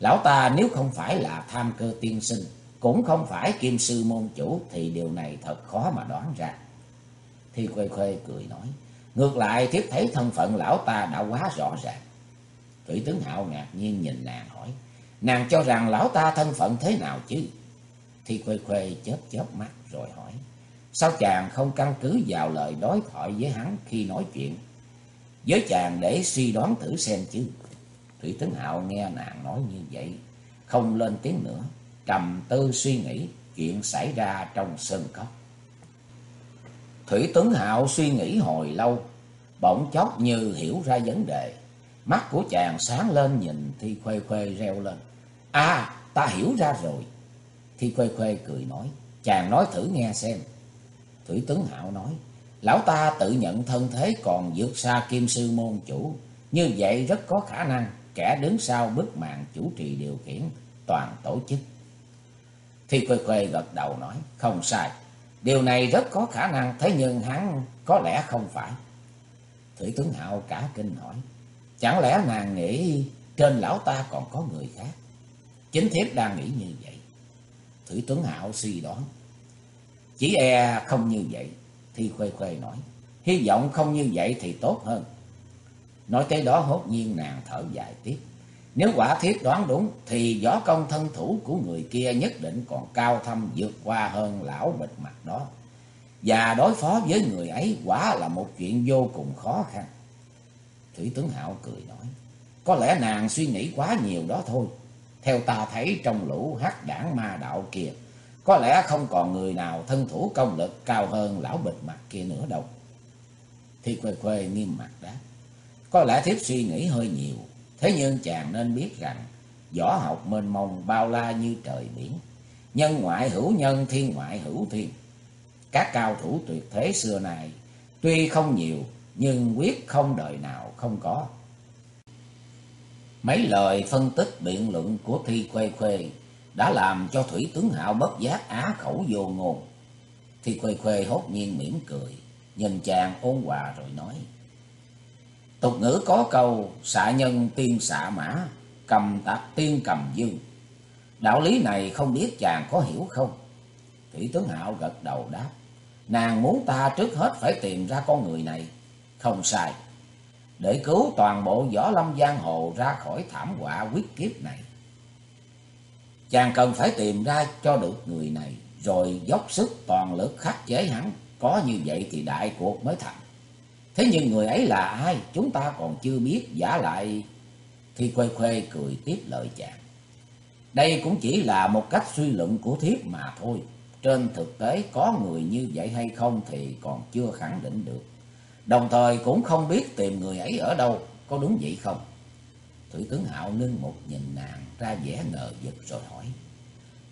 Lão ta nếu không phải là tham cơ tiên sinh, cũng không phải kim sư môn chủ, thì điều này thật khó mà đoán ra. thi Khuê Khuê cười nói. Ngược lại thiếp thấy thân phận lão ta đã quá rõ ràng. Thủy tướng Hạo ngạc nhiên nhìn nàng hỏi. Nàng cho rằng lão ta thân phận thế nào chứ? thi khuê khuê chớp chớp mắt rồi hỏi. Sao chàng không căn cứ vào lời đối thoại với hắn khi nói chuyện? Với chàng để suy đoán thử xem chứ. Thủy tướng Hạo nghe nàng nói như vậy. Không lên tiếng nữa. Trầm tư suy nghĩ chuyện xảy ra trong sân cốc. Thủy Tuấn Hạo suy nghĩ hồi lâu, bỗng chốc như hiểu ra vấn đề. Mắt của chàng sáng lên nhìn Thi Khuê Khuê reo lên. À, ta hiểu ra rồi. Thi Khuê Khuê cười nói, chàng nói thử nghe xem. Thủy Tuấn Hạo nói, lão ta tự nhận thân thế còn vượt xa kim sư môn chủ. Như vậy rất có khả năng kẻ đứng sau bức màn chủ trì điều khiển toàn tổ chức. Thi Khuê Khuê gật đầu nói, không sai. Điều này rất có khả năng, thế nhưng hắn có lẽ không phải. Thủy tướng Hạo cả kinh hỏi, chẳng lẽ nàng nghĩ trên lão ta còn có người khác? Chính thiếp đang nghĩ như vậy. Thủy tướng Hạo suy đoán, chỉ e không như vậy. Thi Khuê Khuê nói, hy vọng không như vậy thì tốt hơn. Nói tới đó hốt nhiên nàng thở dài tiếp. Nếu quả thiết đoán đúng thì võ công thân thủ của người kia nhất định còn cao thâm vượt qua hơn lão bịt mặt đó. Và đối phó với người ấy quả là một chuyện vô cùng khó khăn. Thủy tướng Hạo cười nói, có lẽ nàng suy nghĩ quá nhiều đó thôi. Theo ta thấy trong lũ hắc đảng ma đạo kia, có lẽ không còn người nào thân thủ công lực cao hơn lão bịt mặt kia nữa đâu. Thì Khuê Khuê nghiêm mặt đáp, có lẽ thiếp suy nghĩ hơi nhiều. Thế nhưng chàng nên biết rằng võ học mênh mông bao la như trời biển. Nhân ngoại hữu nhân, thiên ngoại hữu thiên. Các cao thủ tuyệt thế xưa này tuy không nhiều nhưng quyết không đời nào không có. Mấy lời phân tích biện luận của Thi Khuê Khuê đã làm cho Thủy Tướng Hạo bất giác á khẩu vô ngôn. Thi Khuê Khuê hốt nhiên mỉm cười, nhìn chàng ôn hòa rồi nói. Tục ngữ có câu xạ nhân tiên xạ mã, cầm tạc tiên cầm dương. Đạo lý này không biết chàng có hiểu không? Thủy tướng Hạo gật đầu đáp. Nàng muốn ta trước hết phải tìm ra con người này. Không sai. Để cứu toàn bộ võ lâm giang hồ ra khỏi thảm họa quyết kiếp này. Chàng cần phải tìm ra cho được người này. Rồi dốc sức toàn lực khắc chế hắn. Có như vậy thì đại cuộc mới thành. Thế nhưng người ấy là ai chúng ta còn chưa biết giả lại. Thì khuê khuê cười tiếp lời chàng. Đây cũng chỉ là một cách suy luận của thiếp mà thôi. Trên thực tế có người như vậy hay không thì còn chưa khẳng định được. Đồng thời cũng không biết tìm người ấy ở đâu, có đúng vậy không? Thủy tướng Hạo ngưng một nhìn nàng ra vẻ ngờ vực rồi hỏi.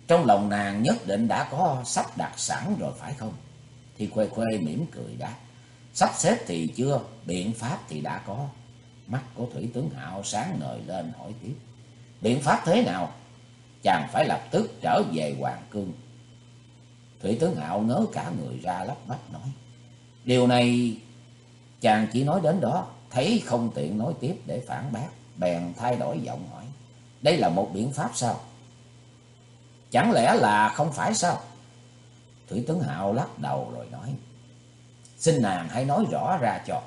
Trong lòng nàng nhất định đã có sắp đặt sẵn rồi phải không? Thì Khuê Khuê mỉm cười đáp. Sắp xếp thì chưa, biện pháp thì đã có. Mắt của Thủy tướng Hạo sáng ngời lên hỏi tiếp. Biện pháp thế nào? Chàng phải lập tức trở về Hoàng Cương. Thủy tướng Hạo ngớ cả người ra lắp bắp nói. Điều này chàng chỉ nói đến đó, thấy không tiện nói tiếp để phản bác, bèn thay đổi giọng hỏi. Đây là một biện pháp sao? Chẳng lẽ là không phải sao? Thủy tướng Hạo lắc đầu rồi nói. Xin nàng hãy nói rõ ra cho.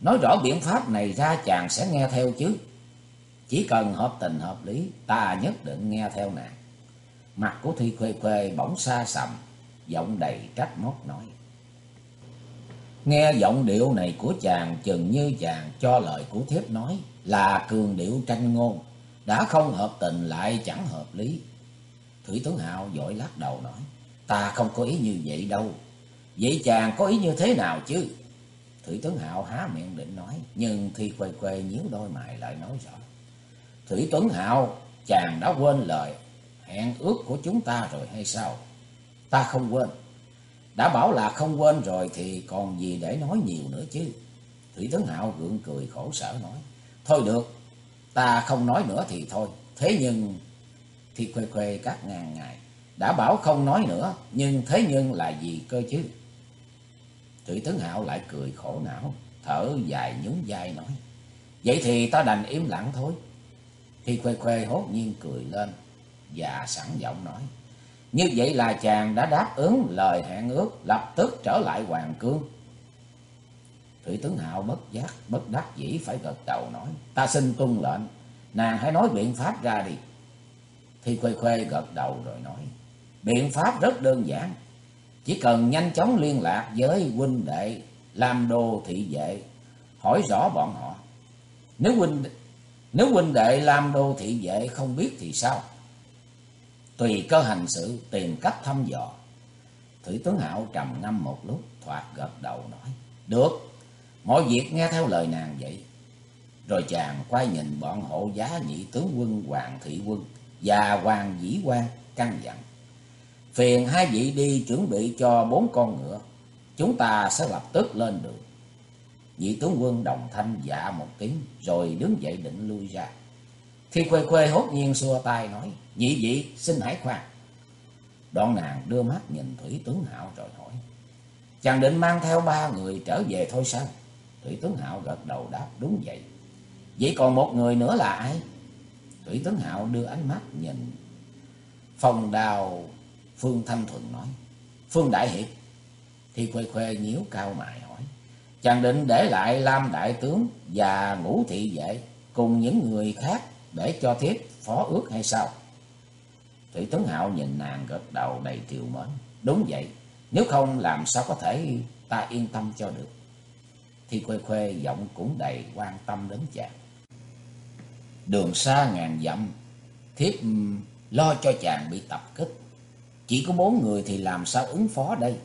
Nói rõ biện pháp này ra chàng sẽ nghe theo chứ. Chỉ cần hợp tình hợp lý, ta nhất định nghe theo nàng. Mặt của Thi Khuê Khuê bỗng xa sầm, giọng đầy trách móc nói. Nghe giọng điệu này của chàng chừng như chàng cho lời của thiếp nói là cường điệu tranh ngôn. Đã không hợp tình lại chẳng hợp lý. Thủy tướng Hạo dội lắc đầu nói. Ta không có ý như vậy đâu. Vậy chàng có ý như thế nào chứ? Thủy Tuấn Hạo há miệng định nói. Nhưng Thi Quê Quê nhíu đôi mày lại nói rõ. Thủy Tuấn Hạo, chàng đã quên lời hẹn ước của chúng ta rồi hay sao? Ta không quên. Đã bảo là không quên rồi thì còn gì để nói nhiều nữa chứ. Thủy Tuấn Hạo gượng cười khổ sở nói. Thôi được, ta không nói nữa thì thôi. Thế nhưng, Thi Quê Quê các ngàn ngày. Đã bảo không nói nữa, nhưng thế nhưng là gì cơ chứ? Thủy Tuấn Hạo lại cười khổ não, thở dài nhún vai nói. Vậy thì ta đành im lặng thôi. Thì khuê khuê hốt nhiên cười lên và sẵn giọng nói. Như vậy là chàng đã đáp ứng lời hẹn ước lập tức trở lại Hoàng Cương. Thủy tướng Hạo bất giác, bất đắc dĩ phải gật đầu nói. Ta xin tuân lệnh, nàng hãy nói biện pháp ra đi. Thì Khuê Khuê gật đầu rồi nói. Biện pháp rất đơn giản. Chỉ cần nhanh chóng liên lạc với huynh đệ, làm đồ thị vệ, hỏi rõ bọn họ. Nếu huynh, nếu huynh đệ làm đồ thị vệ không biết thì sao? Tùy cơ hành sự, tìm cách thăm dò. Thủy tướng Hạo trầm ngâm một lúc, thoạt gật đầu nói. Được, mọi việc nghe theo lời nàng vậy. Rồi chàng quay nhìn bọn hộ giá nhị tướng quân Hoàng Thị Quân và Hoàng Dĩ Quan căn dặn. Phiền hai vị đi chuẩn bị cho bốn con ngựa, chúng ta sẽ lập tức lên đường. vị tướng quân đồng thanh dạ một tiếng rồi đứng dậy định lui ra. Khi khuê khuê hốt nhiên xua tay nói, nhị vị xin hãy khoan. Đoạn nàng đưa mắt nhìn Thủy Tướng Hạo rồi hỏi, chàng định mang theo ba người trở về thôi sao? Thủy Tướng Hạo gật đầu đáp đúng vậy. Vậy còn một người nữa là ai? Thủy Tướng Hạo đưa ánh mắt nhìn phòng đào Phương Thanh Thuận nói, Phương Đại Hiệp. Thì khuê khuê nhíu cao mày hỏi, chàng định để lại Lam Đại Tướng và Ngũ Thị Vệ cùng những người khác để cho thiếp phó ước hay sao? Thủy Tuấn Hạo nhìn nàng gật đầu đầy triều mến. Đúng vậy, nếu không làm sao có thể ta yên tâm cho được. Thì khuê khuê giọng cũng đầy quan tâm đến chàng. Đường xa ngàn dặm, thiếp lo cho chàng bị tập kích. Chỉ có bốn người thì làm sao ứng phó đây?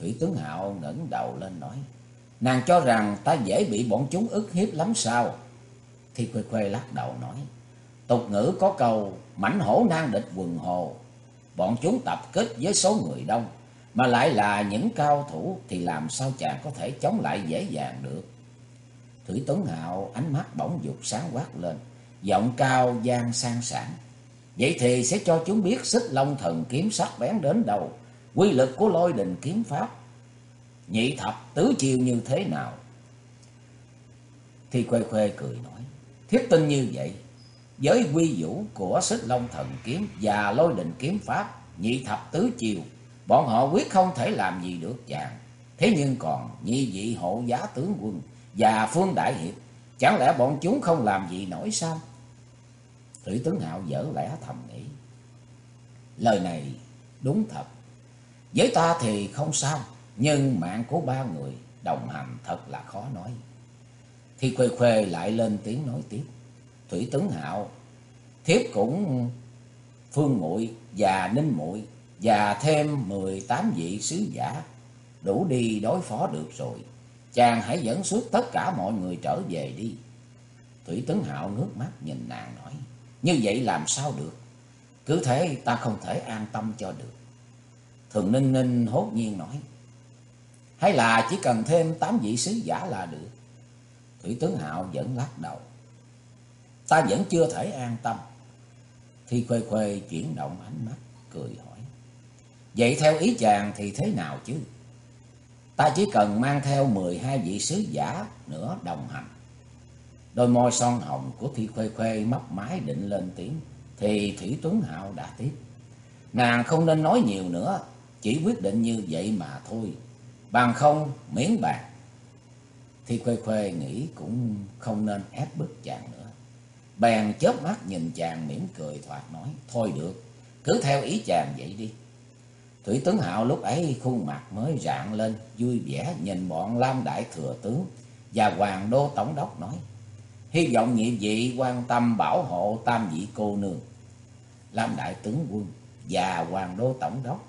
Thủy Tướng Hạo ngẩng đầu lên nói. Nàng cho rằng ta dễ bị bọn chúng ức hiếp lắm sao? Thì Khuê Khuê lắc đầu nói. Tục ngữ có câu mảnh hổ nan địch quần hồ. Bọn chúng tập kết với số người đông. Mà lại là những cao thủ thì làm sao chàng có thể chống lại dễ dàng được. Thủy Tuấn Hạo ánh mắt bỗng dục sáng quát lên. Giọng cao, gian sang sảng. Vậy thì sẽ cho chúng biết xích long thần kiếm sắc bén đến đâu, Quy lực của lôi đình kiếm pháp. Nhị thập tứ chiêu như thế nào? Thì khuê khuê cười nói. Thiết tin như vậy, với quy vũ của xích long thần kiếm và lôi đình kiếm pháp, nhị thập tứ chiều, bọn họ quyết không thể làm gì được chàng. Thế nhưng còn nhị vị hộ giá tướng quân và phương đại hiệp, chẳng lẽ bọn chúng không làm gì nổi sao? Thủy tướng Hạo dở lẽ thầm nghĩ. Lời này đúng thật. Với ta thì không sao, nhưng mạng của ba người đồng hành thật là khó nói. Thì khuê khuê lại lên tiếng nói tiếp. Thủy tướng hạo, thiếp cũng phương muội và ninh muội và thêm 18 vị sứ giả đủ đi đối phó được rồi. Chàng hãy dẫn suốt tất cả mọi người trở về đi. Thủy tướng hạo nước mắt nhìn nàng nói. Như vậy làm sao được? Cứ thế ta không thể an tâm cho được. Thường Ninh Ninh hốt nhiên nói. Hay là chỉ cần thêm tám vị sứ giả là được. Thủy tướng Hạo vẫn lắc đầu. Ta vẫn chưa thể an tâm. Thi Khuê Khuê chuyển động ánh mắt, cười hỏi. Vậy theo ý chàng thì thế nào chứ? Ta chỉ cần mang theo mười hai vị sứ giả nữa đồng hành. Đôi môi son hồng của Thi Khuê Khuê mấp mái định lên tiếng. Thì Thủy Tuấn Hạo đã tiếp. Nàng không nên nói nhiều nữa. Chỉ quyết định như vậy mà thôi. Bằng không miễn bàn. Thi Khuê Khuê nghĩ cũng không nên ép bức chàng nữa. Bèn chớp mắt nhìn chàng mỉm cười thoạt nói. Thôi được, cứ theo ý chàng vậy đi. Thủy Tuấn Hạo lúc ấy khuôn mặt mới rạng lên, vui vẻ nhìn bọn Lam Đại Thừa Tướng và Hoàng Đô Tổng đốc nói. Hy vọng nhị vị quan tâm bảo hộ tam vị cô nương. Lam Đại Tướng Quân và Hoàng Đô Tổng đốc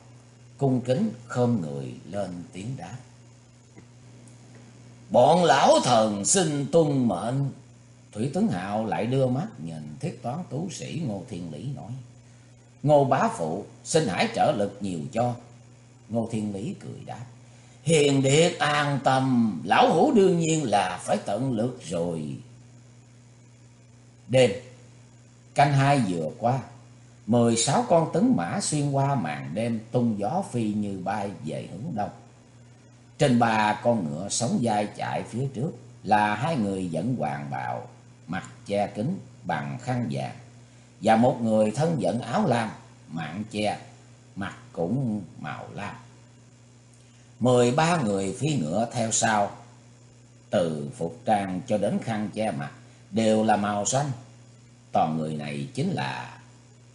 cung kính khom người lên tiếng đáp. Bọn lão thần xin tuân mệnh. Thủy Tướng Hạo lại đưa mắt nhìn thiết toán tú sĩ Ngô Thiên Lý nói. Ngô bá phụ xin hãy trợ lực nhiều cho. Ngô Thiên Lý cười đáp. Hiền điệt an tâm, lão hủ đương nhiên là phải tận lực rồi. Đêm, canh hai vừa qua, mười sáu con tấn mã xuyên qua màn đêm tung gió phi như bay về hướng đông. Trên ba con ngựa sống dai chạy phía trước là hai người dẫn hoàng bào, mặt che kính bằng khăn vàng. Và một người thân dẫn áo lam, mạng che, mặt cũng màu lam. Mười ba người phi ngựa theo sau, từ phục trang cho đến khăn che mặt, đều là màu xanh. Toàn người này chính là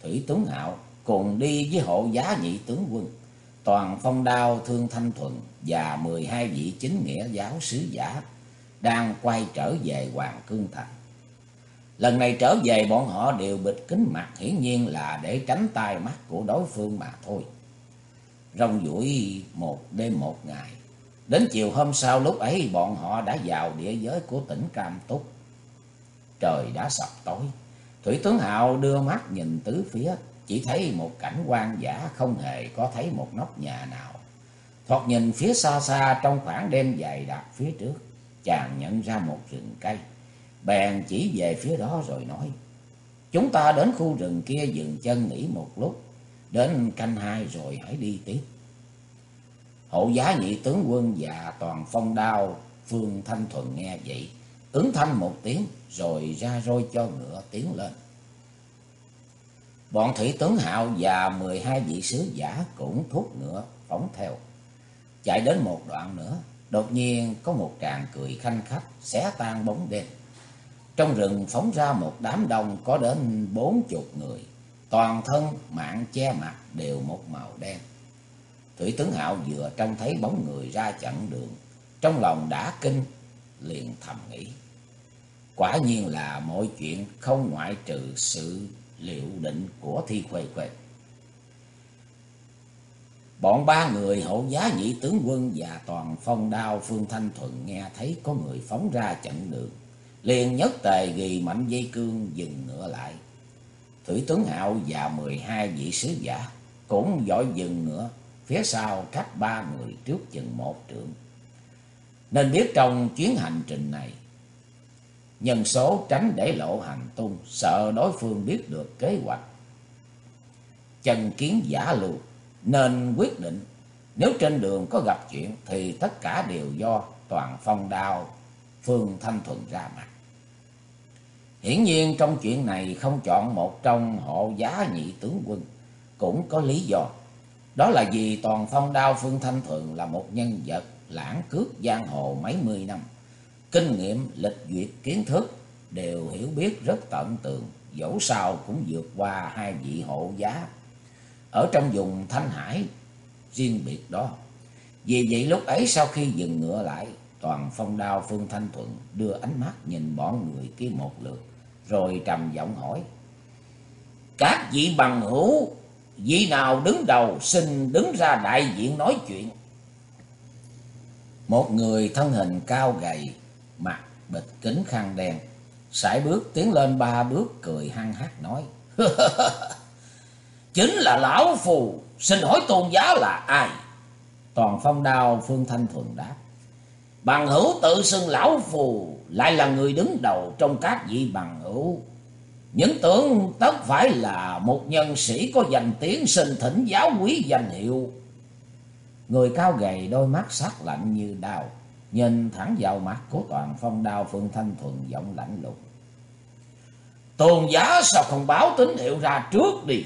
Thủy Tuấn Hạo cùng đi với hộ giá nhị tướng quân, toàn phong đao thương thanh thuận và mười hai vị chính nghĩa giáo sứ giả đang quay trở về Hoàng Cương Thành. Lần này trở về bọn họ đều bịt kính mặt hiển nhiên là để tránh tai mắt của đối phương mà thôi. Rong duỗi một đêm một ngày. Đến chiều hôm sau lúc ấy bọn họ đã vào địa giới của tỉnh Cam Túc. Trời đã sập tối. Thủy tướng Hạo đưa mắt nhìn tứ phía, chỉ thấy một cảnh quan giả không hề có thấy một nóc nhà nào. Thoạt nhìn phía xa xa trong khoảng đêm dài đặc phía trước, chàng nhận ra một rừng cây. Bèn chỉ về phía đó rồi nói, chúng ta đến khu rừng kia dừng chân nghỉ một lúc, đến canh hai rồi hãy đi tiếp. hậu giá nhị tướng quân và toàn phong đao Phương Thanh Thuần nghe vậy, ứng thanh một tiếng rồi ra roi cho ngựa tiến lên. Bọn thủy tướng Hạo và mười hai vị sứ giả cũng thúc ngựa phóng theo. Chạy đến một đoạn nữa, đột nhiên có một tràng cười khanh khách xé tan bóng đêm. Trong rừng phóng ra một đám đông có đến bốn chục người, toàn thân mạng che mặt đều một màu đen. Thủy tướng Hạo vừa trông thấy bóng người ra chặn đường, trong lòng đã kinh, liền thầm nghĩ. Quả nhiên là mọi chuyện không ngoại trừ sự liệu định của Thi Khuê Khuê. Bọn ba người hộ giá nhị tướng quân và toàn phong đao Phương Thanh Thuận nghe thấy có người phóng ra chặn đường. Liền nhất tề ghi mạnh dây cương dừng ngựa lại. Thủy tướng Hạo và mười hai vị sứ giả cũng giỏi dừng ngựa phía sau cách ba người trước chừng một trượng. Nên biết trong chuyến hành trình này nhân số tránh để lộ hành tung, sợ đối phương biết được kế hoạch. Chân kiến giả lưu, nên quyết định nếu trên đường có gặp chuyện thì tất cả đều do toàn phong đao Phương Thanh thuận ra mặt. Hiển nhiên trong chuyện này không chọn một trong hộ giá nhị tướng quân cũng có lý do. Đó là vì toàn phong đao Phương Thanh thuận là một nhân vật lãng cước giang hồ mấy mươi năm kinh nghiệm, lịch duyệt, kiến thức đều hiểu biết rất tận tường, dẫu sao cũng vượt qua hai vị hộ giá ở trong vùng Thanh Hải riêng biệt đó. Vì vậy lúc ấy sau khi dừng ngựa lại, toàn phong đao Phương Thanh Thuận đưa ánh mắt nhìn bọn người kia một lượt, rồi trầm giọng hỏi. Các vị bằng hữu, vị nào đứng đầu xin đứng ra đại diện nói chuyện. Một người thân hình cao gầy, mặt bịch kính khăn đen, sải bước tiến lên ba bước cười hăng hắc nói. Chính là lão phù, xin hỏi tôn giá là ai? Toàn phong đao Phương Thanh Thuận đáp. Bằng hữu tự xưng lão phù lại là người đứng đầu trong các vị bằng hữu. Những tưởng tất phải là một nhân sĩ có danh tiếng sinh thỉnh giáo quý danh hiệu. Người cao gầy đôi mắt sắc lạnh như đào nhìn thẳng vào mắt của toàn phong đao Phương Thanh Thuận giọng lạnh lùng. Tôn giá sao không báo tín hiệu ra trước đi?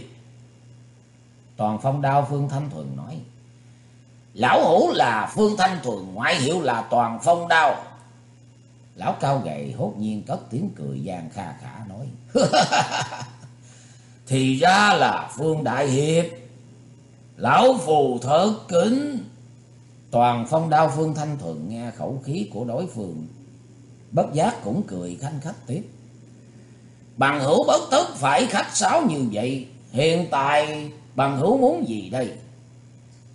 Toàn phong đao Phương Thanh Thuận nói. Lão hủ là Phương Thanh Thuần, ngoại hiệu là Toàn Phong Đao. Lão cao gầy hốt nhiên cất tiếng cười gian kha khả nói. Thì ra là Phương Đại Hiệp. Lão phù thở kính. Toàn Phong Đao Phương Thanh thuận nghe khẩu khí của đối phương. Bất giác cũng cười khanh khách tiếp. Bằng hữu bất tức phải khách sáo như vậy. Hiện tại bằng hữu muốn gì đây?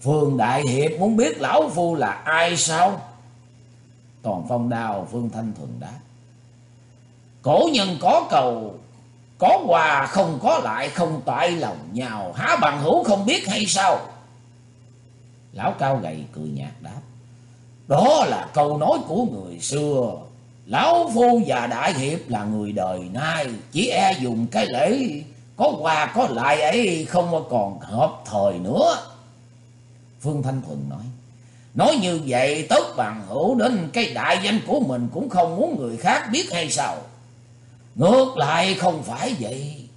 Phương Đại Hiệp muốn biết Lão Phu là ai sao? Toàn phong đao Phương Thanh thuận đáp. Cổ nhân có cầu, có quà không có lại không tại lòng nhào, há bằng hữu không biết hay sao? Lão cao gầy cười nhạt đáp. Đó là câu nói của người xưa. Lão Phu và Đại Hiệp là người đời nay, chỉ e dùng cái lễ có quà có lại ấy không còn hợp thời nữa. Phương Thanh Thuần nói. Nói như vậy tất bằng hữu đến cái đại danh của mình cũng không muốn người khác biết hay sao? Ngược lại không phải vậy.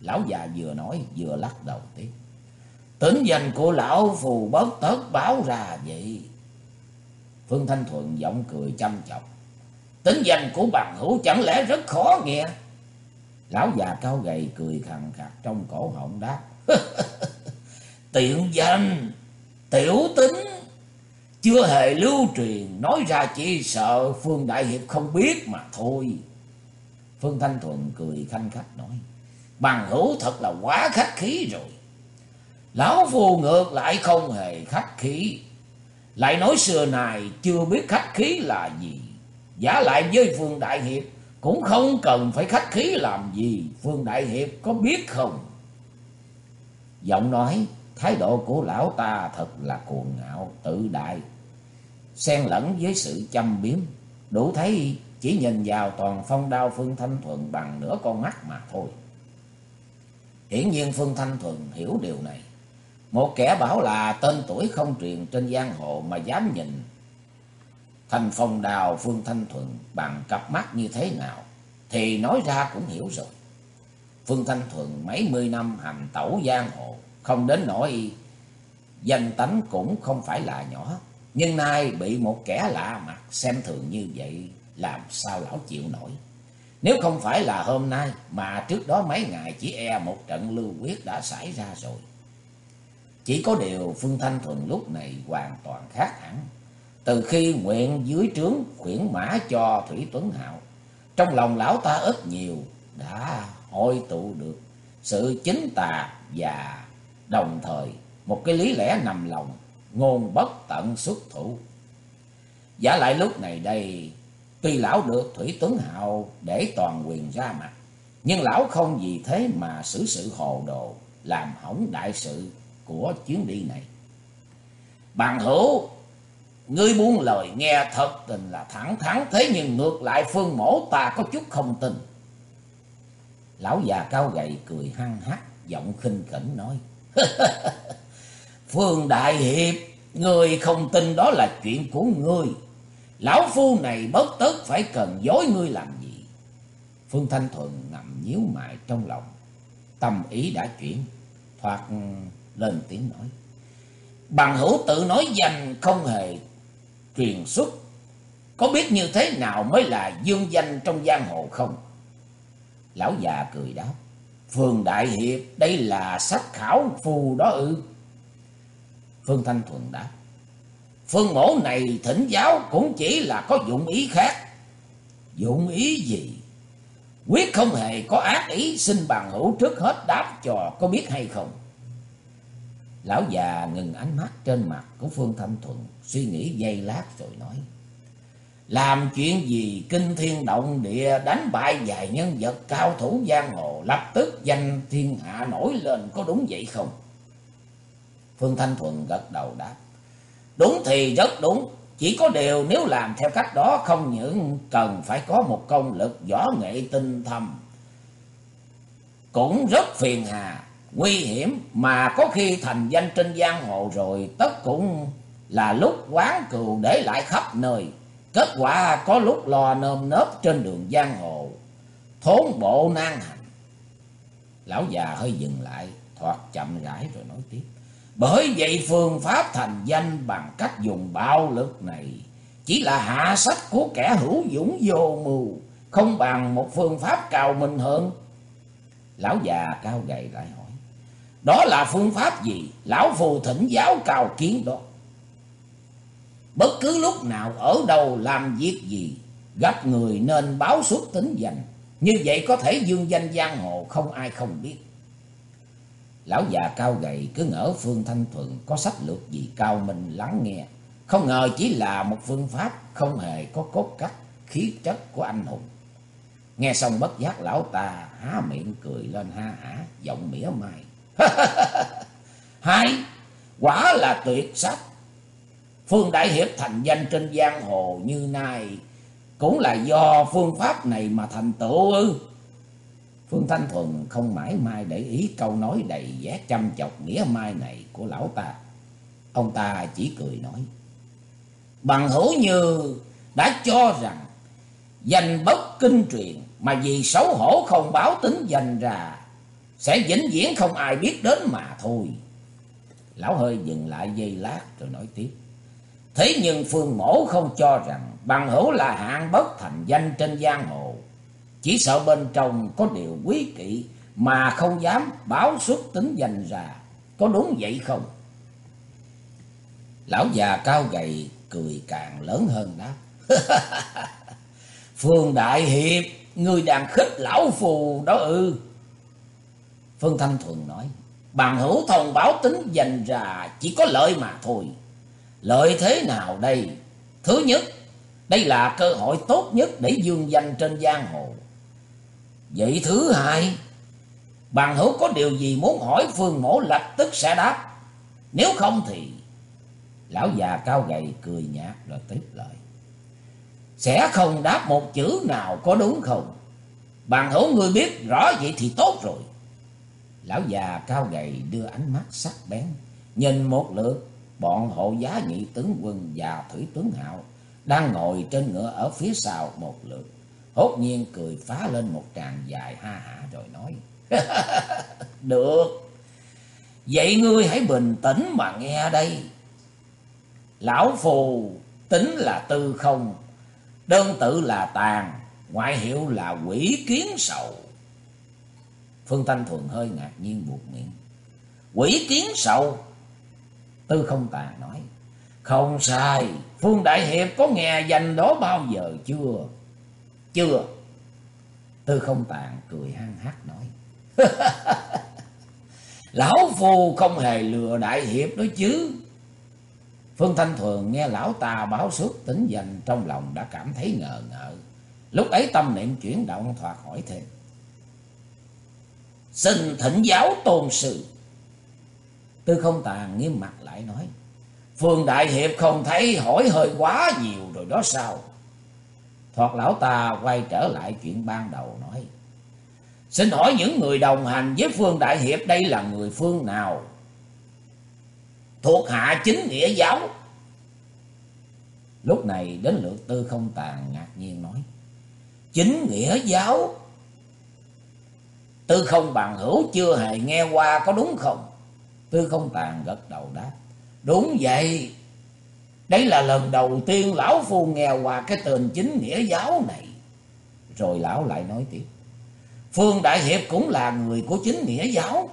Lão già vừa nói vừa lắc đầu tiếp. Tính danh của lão phù bất tất báo ra vậy. Phương Thanh Thuận giọng cười chăm chọc. Tính danh của bằng hữu chẳng lẽ rất khó nghe? Lão già cao gầy cười khằng khặt trong cổ họng đáp. Tiện danh, tiểu tính, chưa hề lưu truyền, nói ra chỉ sợ Phương Đại Hiệp không biết mà thôi. Phương Thanh Thuận cười khanh khách nói. Bằng hữu thật là quá khách khí rồi. Lão Phu ngược lại không hề khách khí. Lại nói xưa này chưa biết khách khí là gì. Giả lại với Phương Đại Hiệp cũng không cần phải khách khí làm gì. Phương Đại Hiệp có biết không? Giọng nói Thái độ của lão ta thật là cuồng ngạo, tự đại, xen lẫn với sự châm biếm, đủ thấy chỉ nhìn vào toàn phong đao Phương Thanh Thuận bằng nửa con mắt mà thôi. Hiển nhiên Phương Thanh Thuận hiểu điều này. Một kẻ bảo là tên tuổi không truyền trên giang hồ mà dám nhìn thành phong đào Phương Thanh Thuận bằng cặp mắt như thế nào, thì nói ra cũng hiểu rồi. Phương Thanh Thuận mấy mươi năm hành tẩu giang hồ, không đến nỗi danh tánh cũng không phải là nhỏ. Nhưng nay bị một kẻ lạ mặt xem thường như vậy, làm sao lão chịu nổi. Nếu không phải là hôm nay, mà trước đó mấy ngày chỉ e một trận lưu quyết đã xảy ra rồi. Chỉ có điều Phương Thanh Thuần lúc này hoàn toàn khác hẳn. Từ khi nguyện dưới trướng khuyển mã cho Thủy Tuấn Hạo, trong lòng lão ta ít nhiều đã hội tụ được sự chính tà và Đồng thời một cái lý lẽ nằm lòng Ngôn bất tận xuất thủ Giả lại lúc này đây Tuy lão được Thủy Tuấn Hạo Để toàn quyền ra mặt Nhưng lão không vì thế mà xử sự hồ đồ Làm hỏng đại sự của chuyến đi này Bằng hữu Ngươi buông lời nghe thật tình là thẳng thắn Thế nhưng ngược lại phương mổ ta có chút không tin Lão già cao gầy cười hăng hắc Giọng khinh khỉnh nói Phương Đại Hiệp, người không tin đó là chuyện của ngươi. Lão phu này bất tức phải cần dối ngươi làm gì. Phương Thanh Thuận ngậm nhíu mại trong lòng. Tâm ý đã chuyển, thoạt lên tiếng nói. Bằng hữu tự nói danh không hề truyền xuất. Có biết như thế nào mới là dương danh trong giang hồ không? Lão già cười đáp. Phương Đại Hiệp, đây là sách khảo phù đó ư? Phương Thanh Thuần đáp. Phương mổ này thỉnh giáo cũng chỉ là có dụng ý khác. Dụng ý gì? Quyết không hề có ác ý xin bằng hữu trước hết đáp trò có biết hay không? Lão già ngừng ánh mắt trên mặt của Phương Thanh Thuận, suy nghĩ giây lát rồi nói. Làm chuyện gì kinh thiên động địa đánh bại vài nhân vật cao thủ giang hồ lập tức danh thiên hạ nổi lên có đúng vậy không? Phương Thanh Thuận gật đầu đáp. Đúng thì rất đúng, chỉ có điều nếu làm theo cách đó không những cần phải có một công lực võ nghệ tinh thâm. Cũng rất phiền hà, nguy hiểm mà có khi thành danh trên giang hồ rồi tất cũng là lúc quán cừu để lại khắp nơi. Kết quả có lúc lò nơm nớp trên đường giang hồ, thốn bộ nan hành. Lão già hơi dừng lại, thoạt chậm rãi rồi nói tiếp. Bởi vậy phương pháp thành danh bằng cách dùng bạo lực này chỉ là hạ sách của kẻ hữu dũng vô mưu, không bằng một phương pháp cao minh hơn. Lão già cao gầy lại hỏi, đó là phương pháp gì? Lão phù thỉnh giáo cao kiến đó. Bất cứ lúc nào ở đâu làm việc gì, gặp người nên báo xuất tính danh. Như vậy có thể dương danh giang hồ không ai không biết. Lão già cao gầy cứ ngỡ Phương Thanh Thuận có sách lược gì cao minh lắng nghe. Không ngờ chỉ là một phương pháp không hề có cốt cách, khí chất của anh hùng. Nghe xong bất giác lão ta há miệng cười lên ha hả, giọng mỉa mai. hai quả là tuyệt sách. Phương Đại Hiệp thành danh trên giang hồ như nay cũng là do phương pháp này mà thành tựu ư. Phương Thanh Thuần không mãi mai để ý câu nói đầy vẻ chăm chọc nghĩa mai này của lão ta. Ông ta chỉ cười nói. Bằng hữu như đã cho rằng danh bất kinh truyền mà vì xấu hổ không báo tính danh ra sẽ vĩnh viễn không ai biết đến mà thôi. Lão hơi dừng lại giây lát rồi nói tiếp. Thế nhưng Phương Mổ không cho rằng bằng hữu là hạng bất thành danh trên giang hồ. Chỉ sợ bên trong có điều quý kỵ mà không dám báo xuất tính danh ra. Có đúng vậy không? Lão già cao gầy cười càng lớn hơn đáp. Phương Đại Hiệp, người đang khích lão phù đó ư. Phương Thanh Thuần nói, bằng hữu thông báo tính dành ra chỉ có lợi mà thôi. Lợi thế nào đây? Thứ nhất, đây là cơ hội tốt nhất để dương danh trên giang hồ. Vậy thứ hai, bằng hữu có điều gì muốn hỏi Phương Mổ lập tức sẽ đáp. Nếu không thì... Lão già cao gầy cười nhạt rồi tiếp lời. Sẽ không đáp một chữ nào có đúng không? Bằng hữu người biết rõ vậy thì tốt rồi. Lão già cao gầy đưa ánh mắt sắc bén. Nhìn một lượt bọn hộ giá nhị tướng quân và thủy tướng hạo đang ngồi trên ngựa ở phía sau một lượt. Hốt nhiên cười phá lên một tràng dài ha hả rồi nói. Được. Vậy ngươi hãy bình tĩnh mà nghe đây. Lão phù tính là tư không. Đơn tự là tàn. Ngoại hiệu là quỷ kiến sầu. Phương Thanh Thuần hơi ngạc nhiên buộc miệng. Quỷ kiến sầu. Tư không Tà nói. Không sai. Phương Đại Hiệp có nghe danh đó bao giờ chưa? Chưa. Tư không tàn cười hăng hát nói. lão phu không hề lừa đại hiệp đó chứ. Phương Thanh Thường nghe lão ta báo suốt tính danh trong lòng đã cảm thấy ngờ ngợ. Lúc ấy tâm niệm chuyển động thoạt hỏi thêm. Xin thỉnh giáo tôn sư. Tư không tàn nghiêm mặt lại nói. Phương Đại Hiệp không thấy hỏi hơi quá nhiều rồi đó sao? Thoạt lão ta quay trở lại chuyện ban đầu nói. Xin hỏi những người đồng hành với Phương Đại Hiệp đây là người phương nào? Thuộc hạ chính nghĩa giáo. Lúc này đến lượt tư không tàn ngạc nhiên nói. Chính nghĩa giáo? Tư không bằng hữu chưa hề nghe qua có đúng không? Tư không tàn gật đầu đáp. Đúng vậy. đấy là lần đầu tiên lão phu nghe qua cái tên chính nghĩa giáo này. Rồi lão lại nói tiếp. Phương Đại Hiệp cũng là người của chính nghĩa giáo.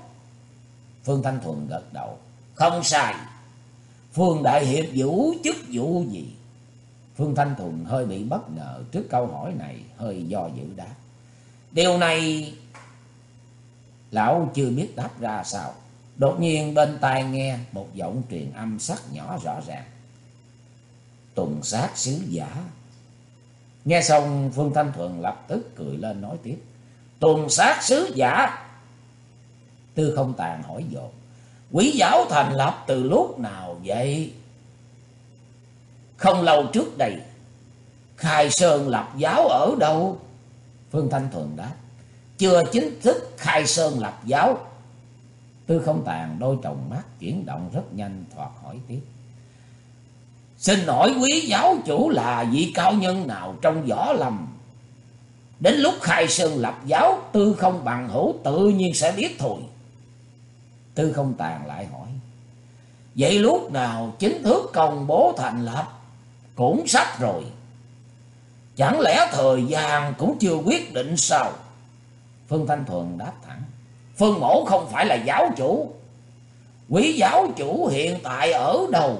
Phương Thanh Thuần gật đầu. Không sai. Phương Đại Hiệp vũ chức vụ gì? Phương Thanh Thuần hơi bị bất ngờ trước câu hỏi này, hơi do dự đáp. Điều này lão chưa biết đáp ra sao. Đột nhiên bên tai nghe một giọng truyền âm sắc nhỏ rõ ràng. Tùng sát sứ giả. Nghe xong, Phương Thanh thuận lập tức cười lên nói tiếp. Tùng sát sứ giả. Tư không tàn hỏi dồn. Quý giáo thành lập từ lúc nào vậy? Không lâu trước đây. Khai Sơn lập giáo ở đâu? Phương Thanh thuận đáp. Chưa chính thức khai Sơn lập giáo. Tư không tàn đôi tròng mắt chuyển động rất nhanh thoạt hỏi tiếp. Xin hỏi quý giáo chủ là vị cao nhân nào trong võ lầm Đến lúc khai sơn lập giáo, tư không bằng hữu tự nhiên sẽ biết thôi. Tư không tàn lại hỏi. Vậy lúc nào chính thức công bố thành lập? Cũng sắp rồi. Chẳng lẽ thời gian cũng chưa quyết định sao? Phương Thanh Thuần đáp thẳng. Phương mổ không phải là giáo chủ. Quý giáo chủ hiện tại ở đâu?